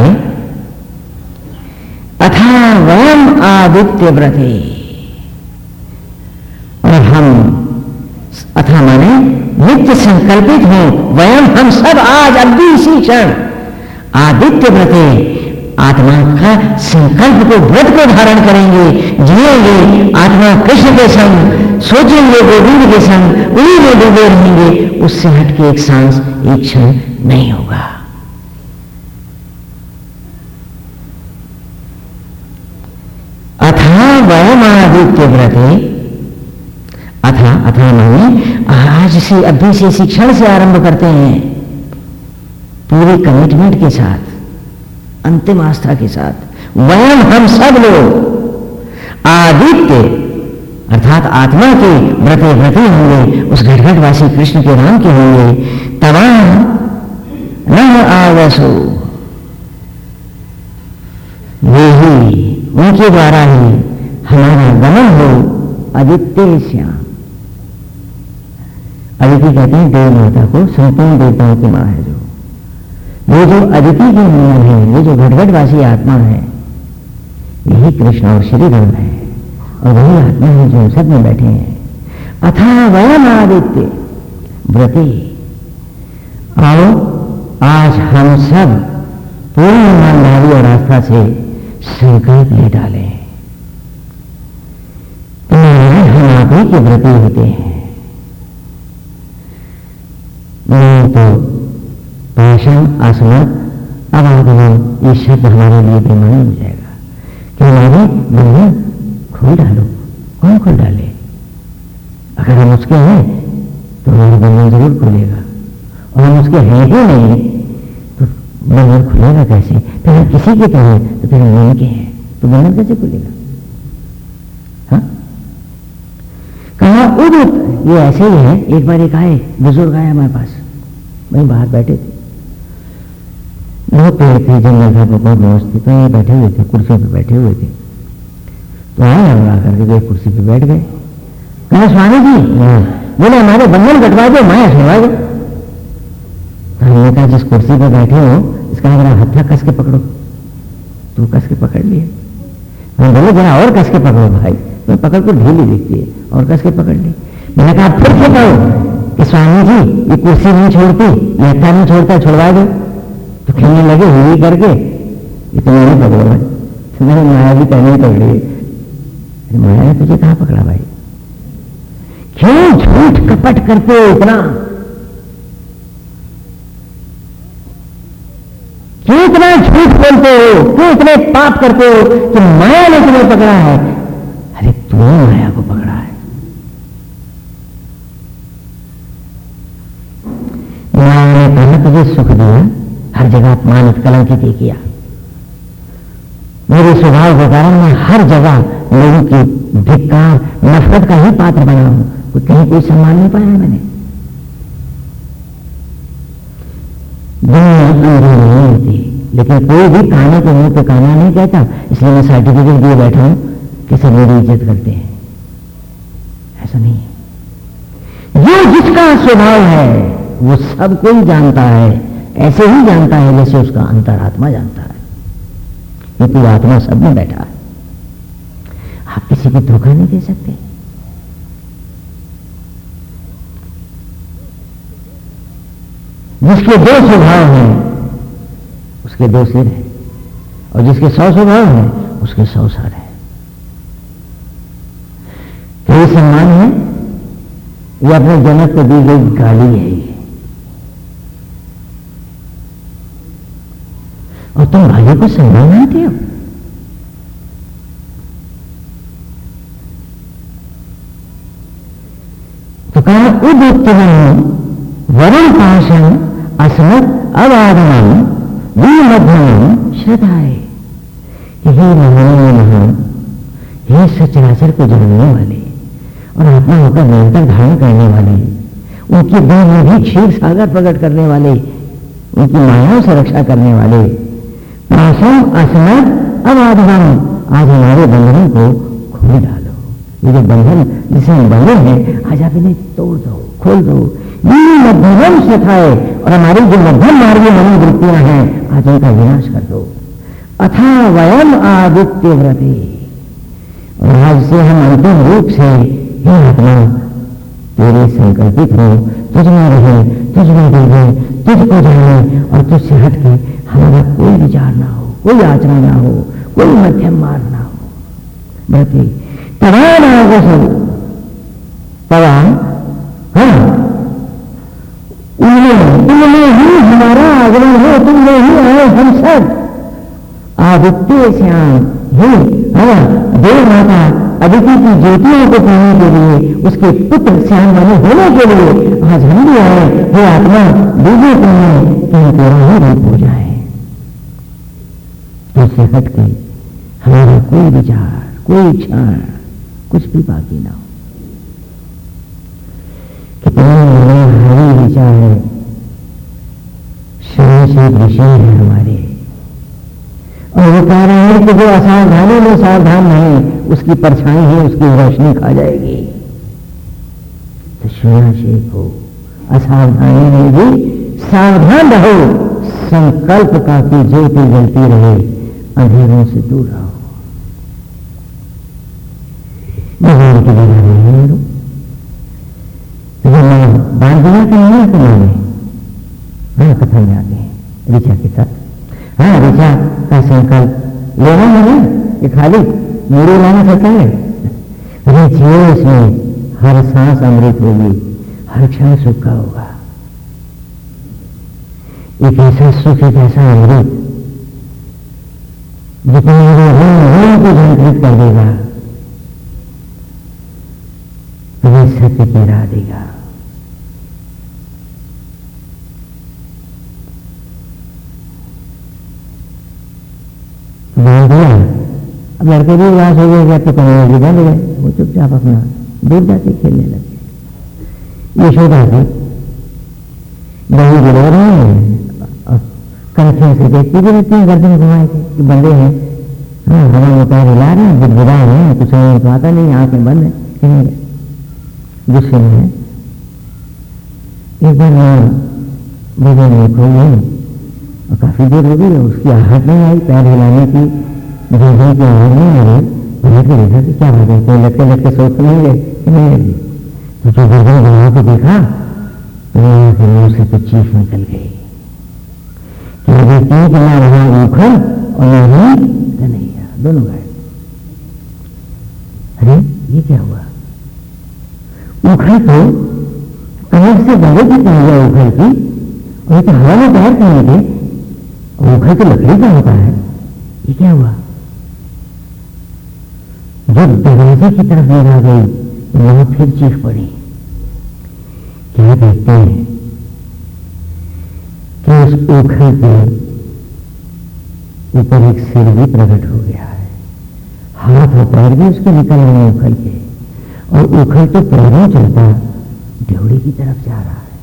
अथा वयम आदित्य व्रते और हम अथा माने नित्य संकल्पित हो। वयम हम सब आज अब भी इसी क्षण आदित्य व्रते आत्मा का संकल्प को व्रत को धारण करेंगे, जिएँगे, आत्मा कृष्ण के संग, सोचेंगे, गोविंद के संग, उन्हीं में डूबे रहेंगे, उससे हटके एक सांस, एक क्षण नहीं होगा। अथा वयमादित्य व्रते। अथा अथा माने, आज से, अभी से शिक्षण से आरंभ करते हैं, पूरे कमिटमेंट के साथ। अंतिम आस्था के साथ। वयम हम सब लोग। आदित्य, अर्थात आत्मा के व्रते व्रते होंगे, उस घटघटवासी कृष्ण के नाम के होंगे। तवा न आवसो वे ही, उनके द्वारा ही हमारा गमन हो आदित्य श्याम। अदिति कहते हैं देव माता को संपूर्ण देवताओं की माँ है जो। वो जो अदिति की मूल है, वो जो घटघटवासी आत्मा है, यही कृष्ण और श्री राम है, और वही आत्मा है जो सब में बैठे हैं। अथा वयम आदित्य व्रति। आओ, आज हम सब पूर्ण ईमानदारी और आस्था से संकल्प ले डाले। तो हम आप ही के व्रति होते हैं। तो पाषण असमत अब आगमन ये शब्द हमारे लिए बेमानी हो जाएगा। कि हमारे बंधन खोल डालो, कौन खोल डाले? अगर हम उसके हैं तो हमारा बंधन ज़रूर खुलेगा। और हम उसके हैं ही नहीं तो बंधन खुलेगा कैसे? फिर हम किसी के तो हैं तो फिर हम उनके हैं तो बंधन कैसे खुलेगा? हाँ? कहा उद ये ऐसे ही है, एक बार एक आए, बुज़ुर्ग आए हमारे पास। वहीं बाहर बैठे थे। बहुत पेड़ थे जंगल था बहुत मौज थी। तो यहीं बैठे हुए थे कुर्सी पर बैठे हुए थे। तो आए हम आकर के गए कुर्सी पर बैठ गए। कहा, स्वामी जी, बोले हमारे बंधन कटवा दो, माया सुनवा दो। तो हमने कहा, जिस कुर्सी पर बैठे हो, इसका जरा हत्था कस के पकड़ो। तू कस के पकड़ लिए। हम बोले, जरा और कस के पकड़ो भाई, मैं पकड़ को ढीली दिखती है, और कस के पकड़ ली। मैंने कहा, फिर से कहो कि स्वामी जी, ये कुर्सी नहीं छोड़ती, ये हत्था नहीं छोड़ता, छोड़वा दो। तो खेलने लगे, हुई करके? इतना नहीं पकड़ो भाई तो मैंने माया भी पहले ही पकड़ी है माया ने तुझे कहाँ पकड़ा भाई? क्यों झूठ कपट करते हो इतना? क्यों इतना झूठ बोलते हो? क्यों इतने पाप करते हो कि माया ने तुम्हें पकड़ा है? अरे तूने माया को पकड़ा है। माया ने पहले तुझे सुख दिया। हर जगह अपमानित कलंकित ही किया। मेरे स्वभाव के कारण मैं हर जगह लोगों की धिक्कार, नफरत का ही पात्र बना हूँ। कोई कहीं कोई सम्मान नहीं पाया मैंने। दुनिया अंधी नहीं होती, लेकिन कोई भी काना के मुँह पे काना नहीं कहता, इसलिए मैं सर्टिफिकेट दिए बैठा हूँ कि सब मेरी इज़्ज़त करते हैं। ऐसा नहीं है। जो जिसका स्वभाव है, वो सब कोई जानता है। ऐसे ही जानता है जैसे उसका अंतरात्मा जानता है। ये क्योंकि आत्मा सब में बैठा है। आप किसी को धोखा नहीं दे सकते। जिसके दो स्वभाव हैं, उसके दो सिर हैं, और जिसके सौ स्वभाव हैं, उसके सौ सर हैं। तो ये सम्मान है, ये अपने जनक को दी गई गाली है ये और तुम भाइयों को सम्मान मानते हो तो कहा, उदुत्तम वरुण पाशन असमत अवादनम मध्यम श्रद्धाए हे महान हे सचराचर को जानने वाले और आत्मा होकर निरंतर धारण करने वाले, उनके देह में भी क्षीर सागर प्रकट करने वाले, उनकी मायाओं से रक्षा करने वाले असमत आज हमारे बंधन को खोल डालो। ये जो बंधन जिसे हम बंधे हैं, आज आप इन्हें तोड़ दो, खोल दो। ये मध्यम सिखाए और हमारी जो मध्यम मार्गी मनोवृत्तियाँ हैं, आज उनका विनाश कर दो। अथा वयम आदित्य व्रते। और आज से हम अंतिम रूप से हे आत्मा तेरे संकल्पित हो। तुझ में रहे तुझ में देवे तुझको जाने और तुझसे हट के हमारा कोई विचार ना हो, कोई आचरण ना हो, कोई मध्यम मार्ग ना हो। बहती तवा ना तवा हाँ उनमें तुमने ही हमारा आगमन हो तुमने ही आए हम सब। आदित्य श्याम ही हाँ देव माता अदिति की ज्योतियों को पाने के लिए, उसके पुत्र श्याम बने होने के लिए आज हम भी आए, वो आत्मा तुम्हें कि हम तेरा ही रूप हो जाए उससे हट के। हमारा कोई विचार, कोई क्षण, कुछ भी बाकी ना हो। कितना हरी विचार है। शरीर विषय है हमारे। और वो कह रहे हैं कि जो असावधानी में सावधान नहीं, उसकी परछाई है उसकी रोशनी खा जाएगी। तो शेख हो, असावधानी में भी सावधान रहो। संकल्प का की ज्योति जलती रहे। अंधेरों से दूर रहो। भगवान की जगह नहीं लो। मैं बाँध दिया कि नहीं तुम्हारे हाँ कथा में आते हैं, ऋचा के साथ। हाँ ऋचा का संकल्प लेना है कि खाली मेरे लाना चाहता है अरे जियो हर सांस अमृत होगी, हर क्षण सुख का होगा। एक ऐसा सुख, एक ऐसा अमृत जो तुम्हारे रोम को झंकृत कर देगा। सत्य देगा। अब लड़के भी उदास हो गए तो बंद गए वो चुपचाप अपना दूर जाके खेलने लगे। यशोदा थी गिरा रहे हैं कंठियों से देखती भी रहती है, गर्दन घुमाए कि बंदे हैं। हाँ में पैर हिला रहे हैं गुदगुदा रहे हैं, कुछ नहीं तो आता नहीं, आँखें बंद है, कहीं गुस्से में है। एक बार मैं बजे में खोल गई और काफ़ी देर हो गई उसकी आहट नहीं आई, पैर हिलाने की भेजने की आवाज़ नहीं आ रही। पलट के देखा कि क्या है कोई लटके लटके सोच तो नहीं गए, कि नहीं लगी। तो जो गर्दन बना को देखा तो फिर मुँह से तो चीख निकल गई। अभी तीन ना रहा उखड़ और ना ही कन्हैया दोनों गए अरे ये क्या हुआ उखड़ तो कमर से बड़े की कन्हैया उखड़ की और ये तो हवा में पैर करने के घर तो लकड़ी का होता है ये क्या हुआ जब दरवाजे की तरफ़ आ गई तो वहाँ फिर चीख पड़ी क्या देखते हैं कि उस उखल के ऊपर एक सिर भी प्रकट हो गया है। हाथ और पैर भी उसके निकल रहे हैं उखल के। और उखल तो पैरों चलता ड्योड़ी की तरफ़ जा रहा है।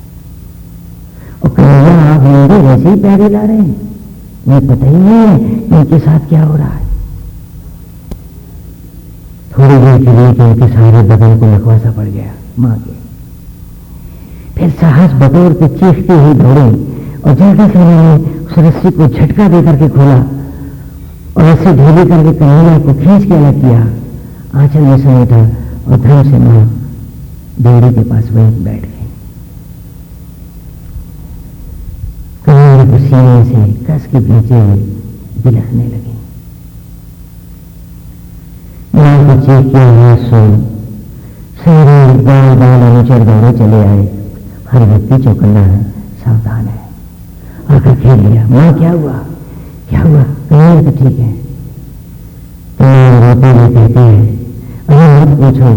और कन्हैया, आप मेरे वैसे ही पैर ला रहे हैं। मुझे पता ही नहीं है कि उनके साथ क्या हो रहा है। थोड़ी देर के लिए कि उनके सारे बदन को लखवासा पड़ गया, माँ के। फिर साहस बतौर के चीखती हुई दौड़े और जल्दी से उन्होंने उस रस्सी को झटका देकर के खोला और रस्सी ढीली करके कन्हैया को खींच के अलग किया, आंचल में समेटा और धर्म से माँ बेड़ी के पास वहीं बैठ गई। कन्हैया को सीने से कस के भींचे हुए बिलखने लगी। माँ को चीख सुन, सारे बाल बाल अनुचर चले आए। हर व्यक्ति चौकन्ना है सावधान है। आकर खेल लिया। माँ, क्या हुआ? क्या हुआ? कहीं तो ठीक है। तो रोते हुए कहते हैं, अरे मत पूछो।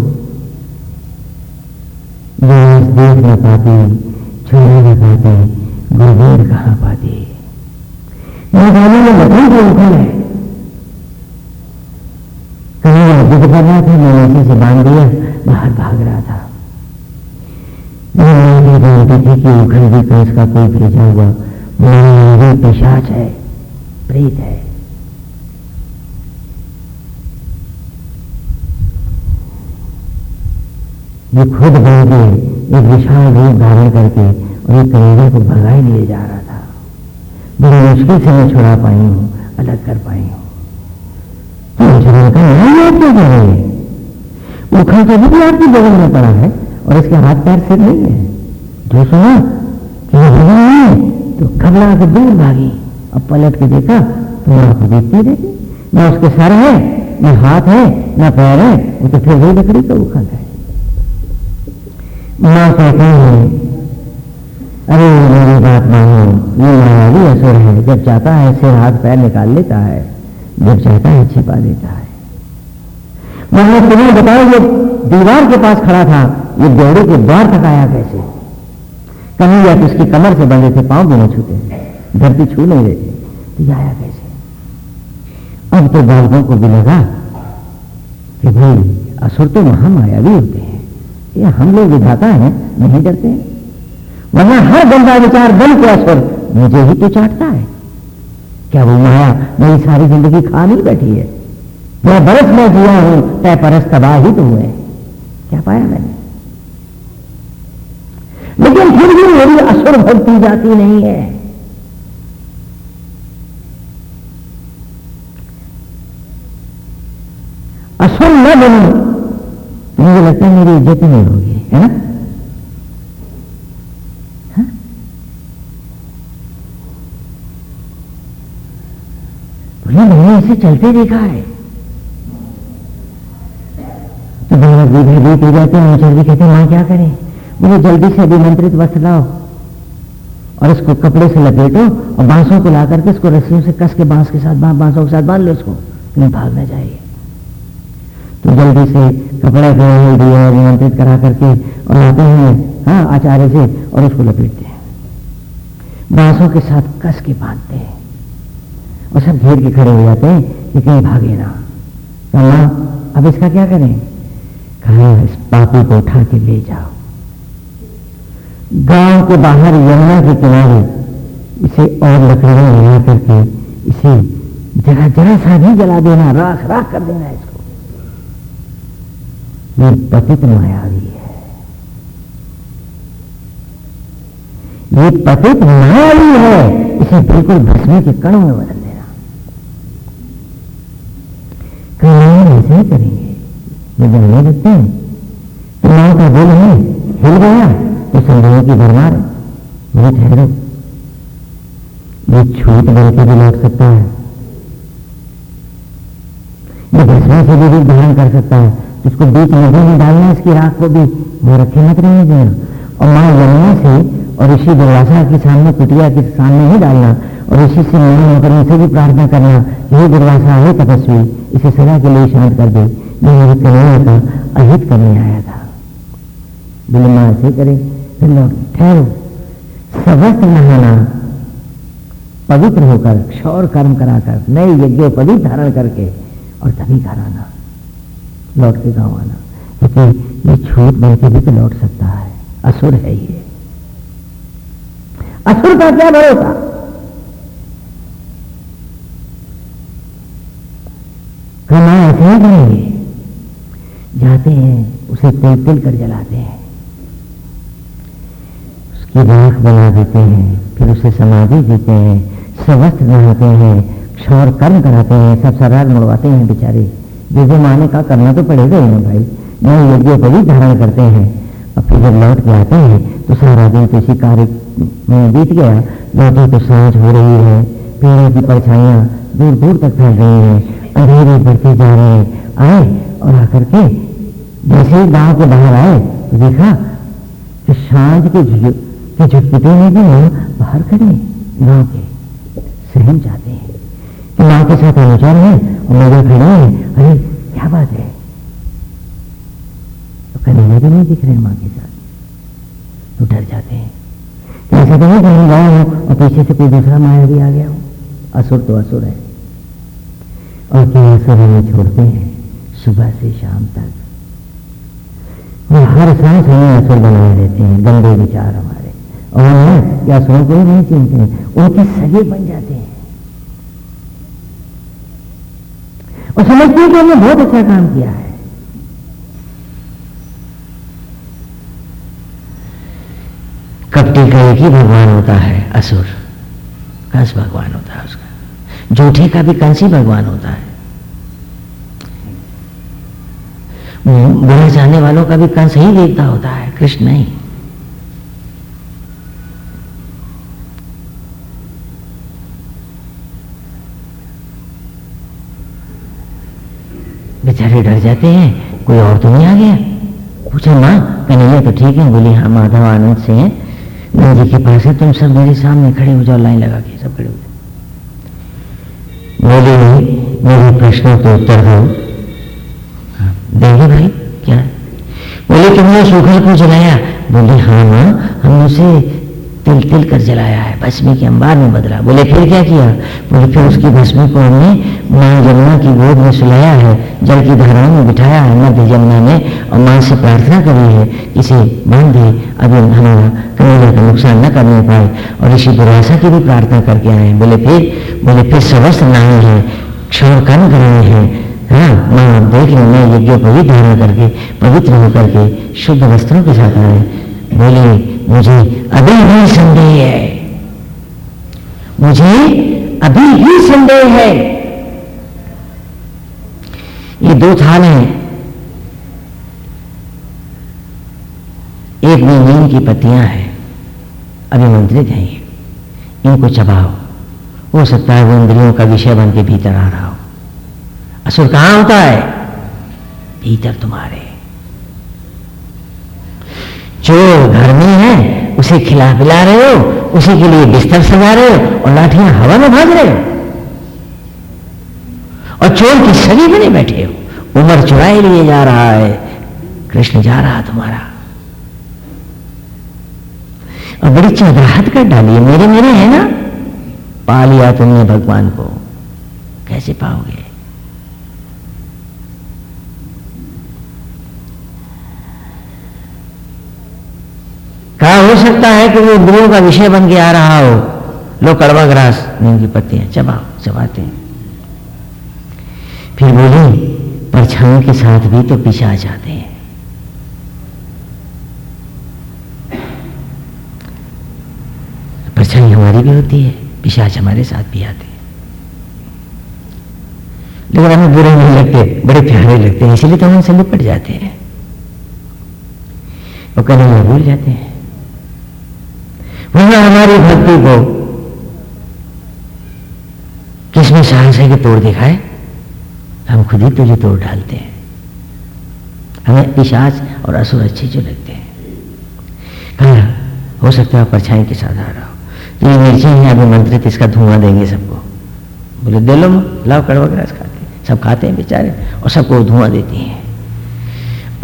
जो देख न पाती छुए न पाती गोबेर कहाँ पाती? मैं में जो उखल है। कहीं जिद कर रहा था इसी से बाँध दिया, बाहर भाग रहा था। मैं थी कि उखल भी कंस का कोई भेजा हुआ मेरे पिशाच है, प्रेत है। ये खुद बन के एक विशाल रूप धारण करके और एक कलेजा को भगाए लिए जा रहा था, बड़ी मुश्किल से मैं छुड़ा पाई हूँ, अलग कर पाई हूँ। तो मुझे का नहीं आप क्या कर रहे उखल तो भी आपकी बगल में पड़ा है और इसके हाथ पैर सिर नहीं है। जो सुना कि तो घबरा के दूर भागी। अब पलट के देखा तो माँ को देखती रही ना उसके सर है, ना हाथ है, ना पैर है, वो तो फिर वही लकड़ी का उखल है। माँ कहती है, अरे, मेरी बात मानो, ये मायावी असुर है। जब चाहता है सिर हाथ पैर निकाल लेता है। जब चाहता है, छिपा देता है। मैंने तुम्हें बताया, ये दीवार के पास खड़ा था। ये दौड़े के द्वार तक आया कैसे? कहीं या तो उसकी कमर से बंधे थे, पाँव भी नहीं छूते। धरती छू नहीं रहे थे तो आया कैसे? अब तो बालकों को भी लगा कि भाई, असुर तो महामायावी होते हैं। ये हम लोग विधाता हैं, नहीं डरते। हैं वरना हर गंदा विचार बन के असुर मुझे ही तो चाटता है। क्या वो माया मेरी सारी ज़िंदगी खा नहीं बैठी है? मैं बरस में जिया हूँ, तय परस तबाह ही तो हुए। क्या पाया मैंने? लेकिन फिर भी मेरी असुर भक्ति जाती नहीं है। असुर न बनू तो मुझे लगता है मेरी इज़्ज़त नहीं होगी, है ना? हाँ? मैंने इसे चलते देखा है। तो भैया भयभीत हो जाते हैं आचार्य कहते हैं, माँ क्या करें? बोले जल्दी से अभिमंत्रित वस्त्र लाओ। और इसको कपड़े से लपेटो और बांसों को ला करके इसको रस्सियों से कस के बाँस के साथ बांसों के साथ बाँध लो इसको। कहीं भाग ना जाए तो जल्दी से कपड़े को दिया अभिमंत्रित करा करके और आते हैं हाँ आचार्य से और उसको लपेटते हैं। बांसों के साथ कस के बांधते हैं। और सब घेर के खड़े हो जाते हैं कि कहीं भागे ना। माँ अब इसका क्या करें? कहा, इस पापी को उठा के ले जाओ। गाँव के बाहर यमुना के किनारे इसे और लकड़ियाँ लगा करके इसे जरा जरा सा भी जला देना, राख राख कर देना इसको। ये पतित मायावी है। ये पतित मायावी है, इसे बिल्कुल भस्मी के कणों में बदल देना। कहीं ऐसे ही करेंगे। ये जलने लगते हैं तो माँ का दिल है, हिल गया। तो संदेह की भरमार वो ठहरो। ये छूट बन के भी लौट सकता है। ये भस्मी से भी रूप धारण कर सकता है। इसको बीच नदी में डालना, इसकी राख को भी वो रखे मत रहने देना। और माँ यमुना से और ऋषि दुर्वासा के सामने, कुटिया के सामने ही डालना और ऋषि से मिलने करने से भी प्रार्थना करना, हे दुर्वासा, हे तपस्वी, इसे सदा के लिए शांत कर दे। मेरे कन्हैया का अहित करने आया था। बोले, माँ, ऐसे करे। फिर लौट ठहरो समस्त नहाना पवित्र होकर, क्षौर कर्म कराकर, नए यज्ञ यज्ञोपदी धारण करके और तभी घर आना लौट के गाँव आना। क्योंकि ये छूट बन के भी तो लौट सकता है। असुर है ये। असुर का क्या भरोसा? कमा ऐसे ही जाते हैं, उसे तिल तिल कर जलाते हैं। राख बना देते हैं, फिर उसे समाधि देते हैं स्वस्थ बनाते हैं, क्षौर कर्म कराते हैं, सब सरार मुड़वाते हैं बेचारे। जो माने का करना तो पड़ेगा ही ना भाई। नए यज्ञ को भी धारण करते हैं। और फिर जब लौट के आते हैं तो सारा दिन तो इसी कार्य में बीत गया। लौटे तो साँझ हो रही है, पेड़ों की परछाइयाँ दूर दूर तक फैल रही हैं, अंधेरे बढ़ते जा रहे हैं। आए और आकर के जैसे ही गाँव के बाहर आए तो देखा कि साँझ के के झुटपुटे में भी माँ बाहर खड़े, गाँव के सहम जाते हैं। कि माँ के साथ अनुचार है और मेरे खड़े हैं, अरे, क्या बात है? तो कन्हैया भी नहीं दिख रहे माँ के साथ। तो डर जाते हैं। तो ऐसा तो नहीं कहीं गया हूँ और पीछे से कोई दूसरा माया भी आ गया हो। असुर तो असुर है। और क्या असुर हमें छोड़ते हैं सुबह से शाम तक। हर सांस हमें असुर बनाए रहते हैं, गंदे विचार हमारे। और हम या असुरों को नहीं चिंते उनके सगे बन जाते हैं। और समझते हैं कि हमने बहुत अच्छा काम किया है। कपटी का एक ही भगवान होता है, असुर। कंस भगवान होता है उसका। जूठे का भी कंस ही भगवान होता है। बुरा चाहने वालों का भी कंस ही देवता होता है, कृष्ण नहीं। बेचारे डर जाते हैं। कोई और तो नहीं आ गया। पूछा, माँ कन्हैया तो ठीक है। बोली हाँ माधव आनंद से हैं। नंदी के पास है, तुम सब मेरे सामने खड़े हो जाओ, लाइन लगा के सब खड़े हो जाओ। बोली मेरे प्रश्नों को उत्तर दो। देंगे भाई, क्या? बोले तुमने सूखा को जलाया बोले हाँ माँ, हम उसे तिल तिल कर जलाया है। भस्मी के अंबार में बदला। बोले, फिर क्या किया? बोले, फिर उसकी भस्मी को हमने माँ यमुना की गोद में सुलाया है, जल की धाराओं में बिठाया है, मध्य यमुना ने और माँ से प्रार्थना करी है इसे बाँध दे। अभी हमारा कन्हैया का नुकसान न करने पाए, और इसी दुराशा की भी प्रार्थना करके आए बोले, फिर बोले, फिर सवस्त्र नहाए हैं, क्षण कर्म कराए हैं। हाँ माँ देख मैं यज्ञ भी धारण करके, पवित्र होकर के शुद्ध वस्त्रों के साथ आए। बोले मुझे अभी भी संदेह है। मुझे अभी भी संदेह है। ये दो थाल हैं। एक में नीम की पत्तियाँ हैं। अभिमंत्रित हैं इनको चबाओ। हो सकता है वो इंद्रियों का विषय बन के भीतर आ रहा हो। असुर कहाँ होता है? भीतर तुम्हारे। जो घर में है, उसे खिला पिला रहे हो, उसी के लिए बिस्तर सजा रहे हो और लाठियाँ हवा में भाग रहे हो। और चोर की सभी बने बैठे हो। उम्र चुराए लिए जा रहा है। कृष्ण, जा रहा तुम्हारा। और बड़ी चौधराहट कर डाली मेरे मेरे है ना? पा लिया तुमने भगवान को। कैसे पाओगे? कहा, हो सकता है कि वो इंद्रियों का विषय बन के आ रहा हो। लो, कड़वा ग्रास, नीम की पत्तियाँ, चबाओ, चबाते हैं। फिर बोली, परछाई के साथ भी तो पीछे आ जाते हैं। परछाई हमारी भी होती है, पिशाच हमारे साथ भी आते हैं। लेकिन हमें बुरे नहीं लगते, बड़े प्यारे लगते हैं, इसलिए तो हम उनसे निपट जाते हैं। और कहीं भूल जाते हैं। वह हमारी भक्ति को किसमें साहस है कि तोड़ दिखाए हम खुद ही तुझे तोड़ डालते हैं। हमें पिशाच और असुर अच्छे जो लगते हैं। कहा, हो सकता है परछाई के साथ आ रहा हो। तो ये मिर्ची है अभी मंत्रित, इसका धुआँ देंगे सबको। बोले, दे लो, लाओ कड़वा ग्रास खाते सब खाते हैं बेचारे और सबको धुआँ देती हैं।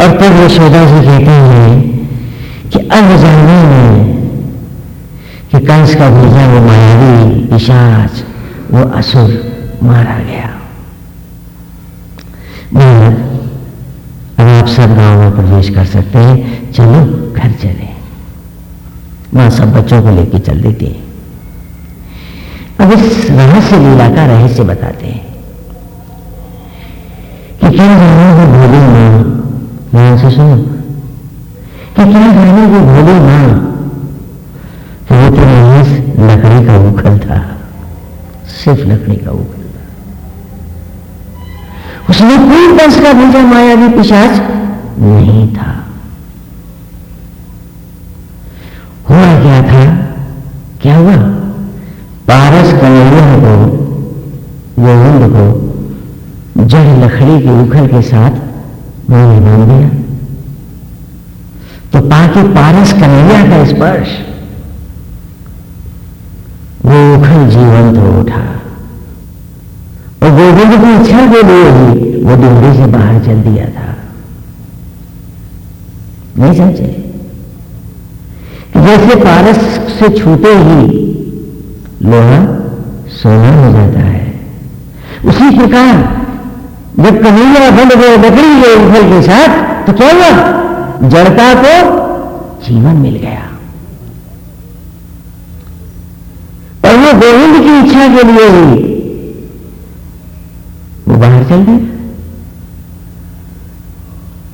और तब यशोदा जी कहते हैं कि अब जाने में कि कंस का भेजा वो मायावी पिशाच, वो असुर मारा गया। अब आप सब गाँव में प्रवेश कर सकते हैं। चलो, घर चले। माँ सब बच्चों को लेकर चल देती है। अब इस रहस्य लीला का रहस्य बताते हैं कि क्या जाने वो भोली माँ? ध्यान से सुनो। कि क्या जाने वो भोली माँ? लकड़ी का उखल था, सिर्फ़ लकड़ी का उखल उसमें कोई दस का भेजा मायावी पिशाच नहीं था। हुआ क्या था? क्या हुआ? पारस कन्हैया को, गोविंद को जड़ लकड़ी के उखल के साथ मैंने बाँध दिया। तो पाके पारस कन्हैया का स्पर्श वो उखल जीवंत हो उठा और गोविंद की इच्छा के लिए ही वो डूँगी से बाहर चल दिया था। नहीं समझे? जैसे पारस से छूते ही लोहा सोना हो जाता है। उसी प्रकार, जब कन्हैया बंद गए लकड़ी के उफल के साथ तो क्या हुआ? जड़ता को जीवन मिल गया। वो गोविंद की इच्छा के लिए ही। वो बाहर चल गए।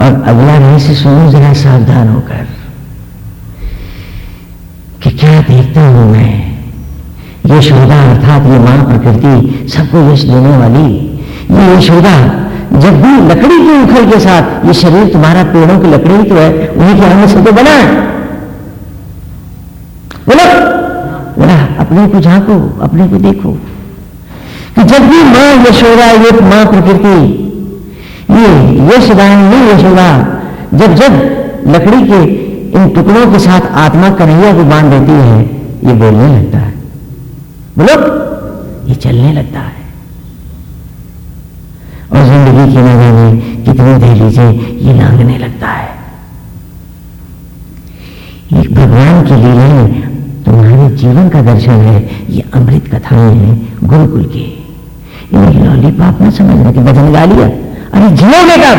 और अगला रहस्य सुनो, जरा सावधान होकर कि क्या देखता हूँ मैं? ये यशोदा अर्थात ये माँ प्रकृति सबको यश देने वाली। ये यशोदा, जब भी लकड़ी के उखल के साथ, ये शरीर तुम्हारा पेड़ों की लकड़ी तो है, उन्हीं के आने से तो बना है बोलो बोला अपने को झांको, अपने को देखो। कि जब भी माँ यशोदा ये माँ प्रकृति, ये यशदान ये यशोदा, जब जब लकड़ी के इन टुकड़ों के साथ आत्मा कन्हैया को बाँध देती है, ये बोलने लगता है। बोलो, ये चलने लगता है। और ज़िंदगी की नज़र में कितनी दे लीजिए, ये लांगने लगता है। एक भगवान की लीला में तुम्हारे जीवन का दर्शन है, ये अमृत कथाएँ हैं गुरुकुल की। लॉलीपॉप ना समझने की वज़न गा लिया। अरे जियोगे कब?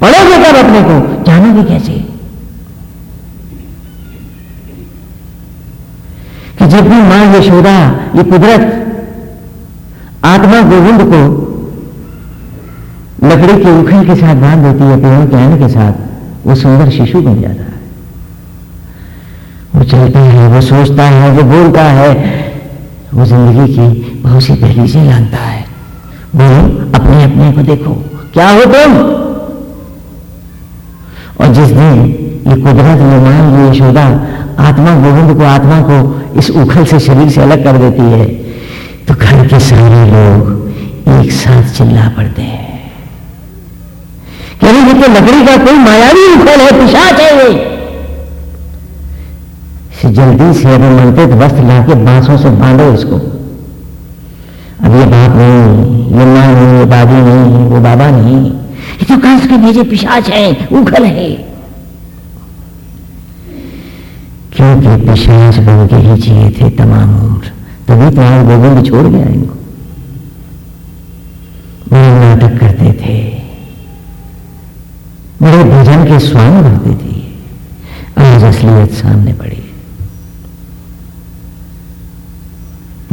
पढ़ोगे कब अपने को? जानोगे कैसे? कि जब भी माँ यशोदा ये कुदरत, आत्मा गोविंद को लकड़ी के उखल के साथ बाँध देती है, पेड़ों के आने के साथ, वो सुंदर शिशु बन जाता है। वो चलता है, वो सोचता है, वो बोलता है। वो ज़िंदगी की बहुत सी दहलीजें लांगता है। बोलो अपने अपने को देखो, क्या हो तुम? और जिस दिन ये कुदरत निर्माण ये यशोदा आत्मा गोविंद को, आत्मा को इस उखल से शरीर से अलग कर देती है तो घर के सारे लोग एक साथ चिल्ला पड़ते हैं। कह रहे तो लकड़ी का कोई मायावी उखल है, पिशाच है ये। जल्दी से अगर मंत्रित वस्त्र लाके बांसों से बांधो इसको अब ये बाप नहीं, ये माँ नहीं, ये दादी नहीं, वो बाबा नहीं, ये तो कंस के भेजे पिशाच है उखल है। क्योंकि पिशाच बन के ही जिए थे तमाम उम्र, तभी तो आज गोविंद छोड़ गया इनको। बड़े नाटक करते थे। बड़े भजन के स्वामी भरते थे। आज असलियत सामने पड़ी।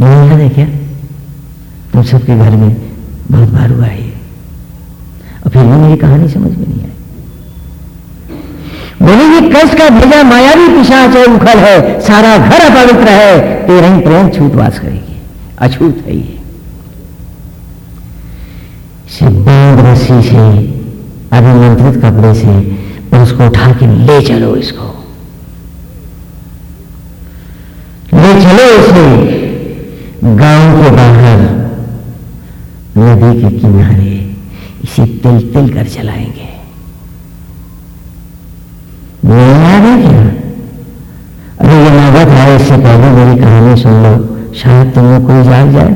नहीं याद है क्या? तुम सबके घर में बहुत बार हुआ है। और फिर भी मेरी कहानी समझ में नहीं आई। बोले, ये कस का भेजा मायावी पिशाच है उखल है, सारा घर अपवित्र है, तेरे ही प्रेम छूटवास करेगी, अछूत है ये। बाँध रस्सी से, अभिमंत्रित कपड़े से, और उसको उठा के ले चलो इसको। ले चलो इसे। गाँव के बाहर नदी के किनारे इसे तिल तिल कर चलाएँगे। नहीं क्या? अरे ये नौबत है, इससे पहले मेरी कहानी सुन लो। शायद तुम्हें कोई जाग जाए।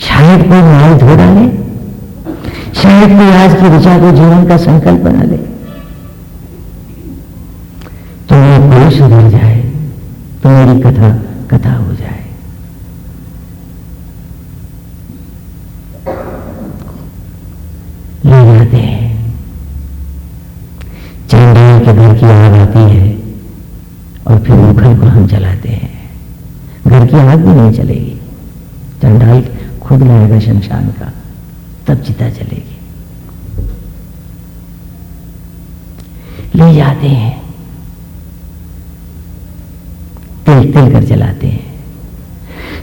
शायद कोई माल धो डाले। शायद कोई आज की ऋचा को जीवन का संकल्प बना ले। तो मेरी कोई सुधर जाए तो मेरी कथा कथा हो ले जाते हैं। चंडाल के घर की आग आती है और फिर मुखर को हम जलाते हैं। घर की आग भी नहीं चलेगी चंडाल खुद लाएगा शमशान का, तब चिता चलेगी ले जाते हैं। तिल तिल कर जलाते हैं।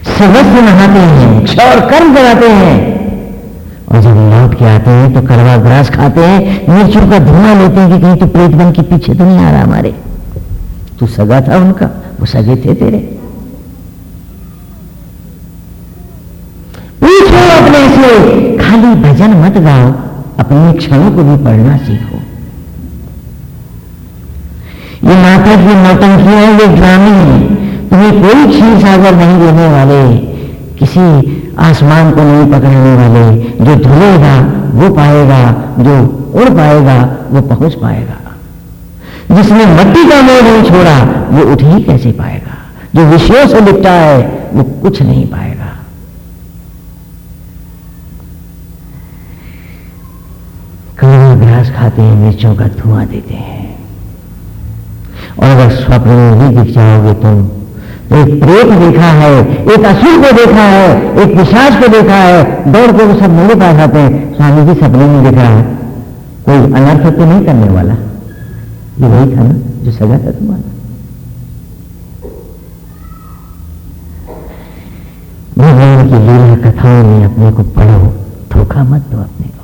सर्वस्व नहाते हैं क्षौर कर्म कराते हैं। और जब लौट के आते हैं तो करवा ग्रास खाते हैं, मिर्चों का धुआँ लेते हैं कि कहीं तो प्रेत बन के पीछे तो नहीं आ रहा हमारे। तू सगा था उनका, वो सगे थे तेरे। पूछो अपने से, खाली भजन मत गाओ, अपने क्षणों को भी पढ़ना सीखो। ये नाटक ये नौटंकी है ये ग्रामीण तुम्हें कोई क्षीर सागर नहीं देने वाले। किसी आसमान को नहीं पकड़ने वाले, जो धुलेगा, वो पाएगा, जो उड़ पाएगा, वो पहुँच पाएगा। जिसने मट्टी का मोह नहीं छोड़ा, वो उठ ही कैसे पाएगा? जो विषयों से लिपटा है, वो कुछ नहीं पाएगा। कड़वा ग्रास खाते हैं, मिर्चों का धुआँ देते हैं। और अगर स्वप्न में भी दिख जाओगे तुम तो एक प्रेत देखा है, एक असुर को देखा है, एक पिशाच को देखा है, दौड़ के वो सब मेरे पास आते हैं। स्वामी जी सपने में दिख रहा है, कोई अनर्थ तो नहीं करने वाला। ये वही था ना, जो सजा था तुम्हारा। भगवान की लीला कथाओं में अपने को पढ़ो, धोखा मत दो अपने को।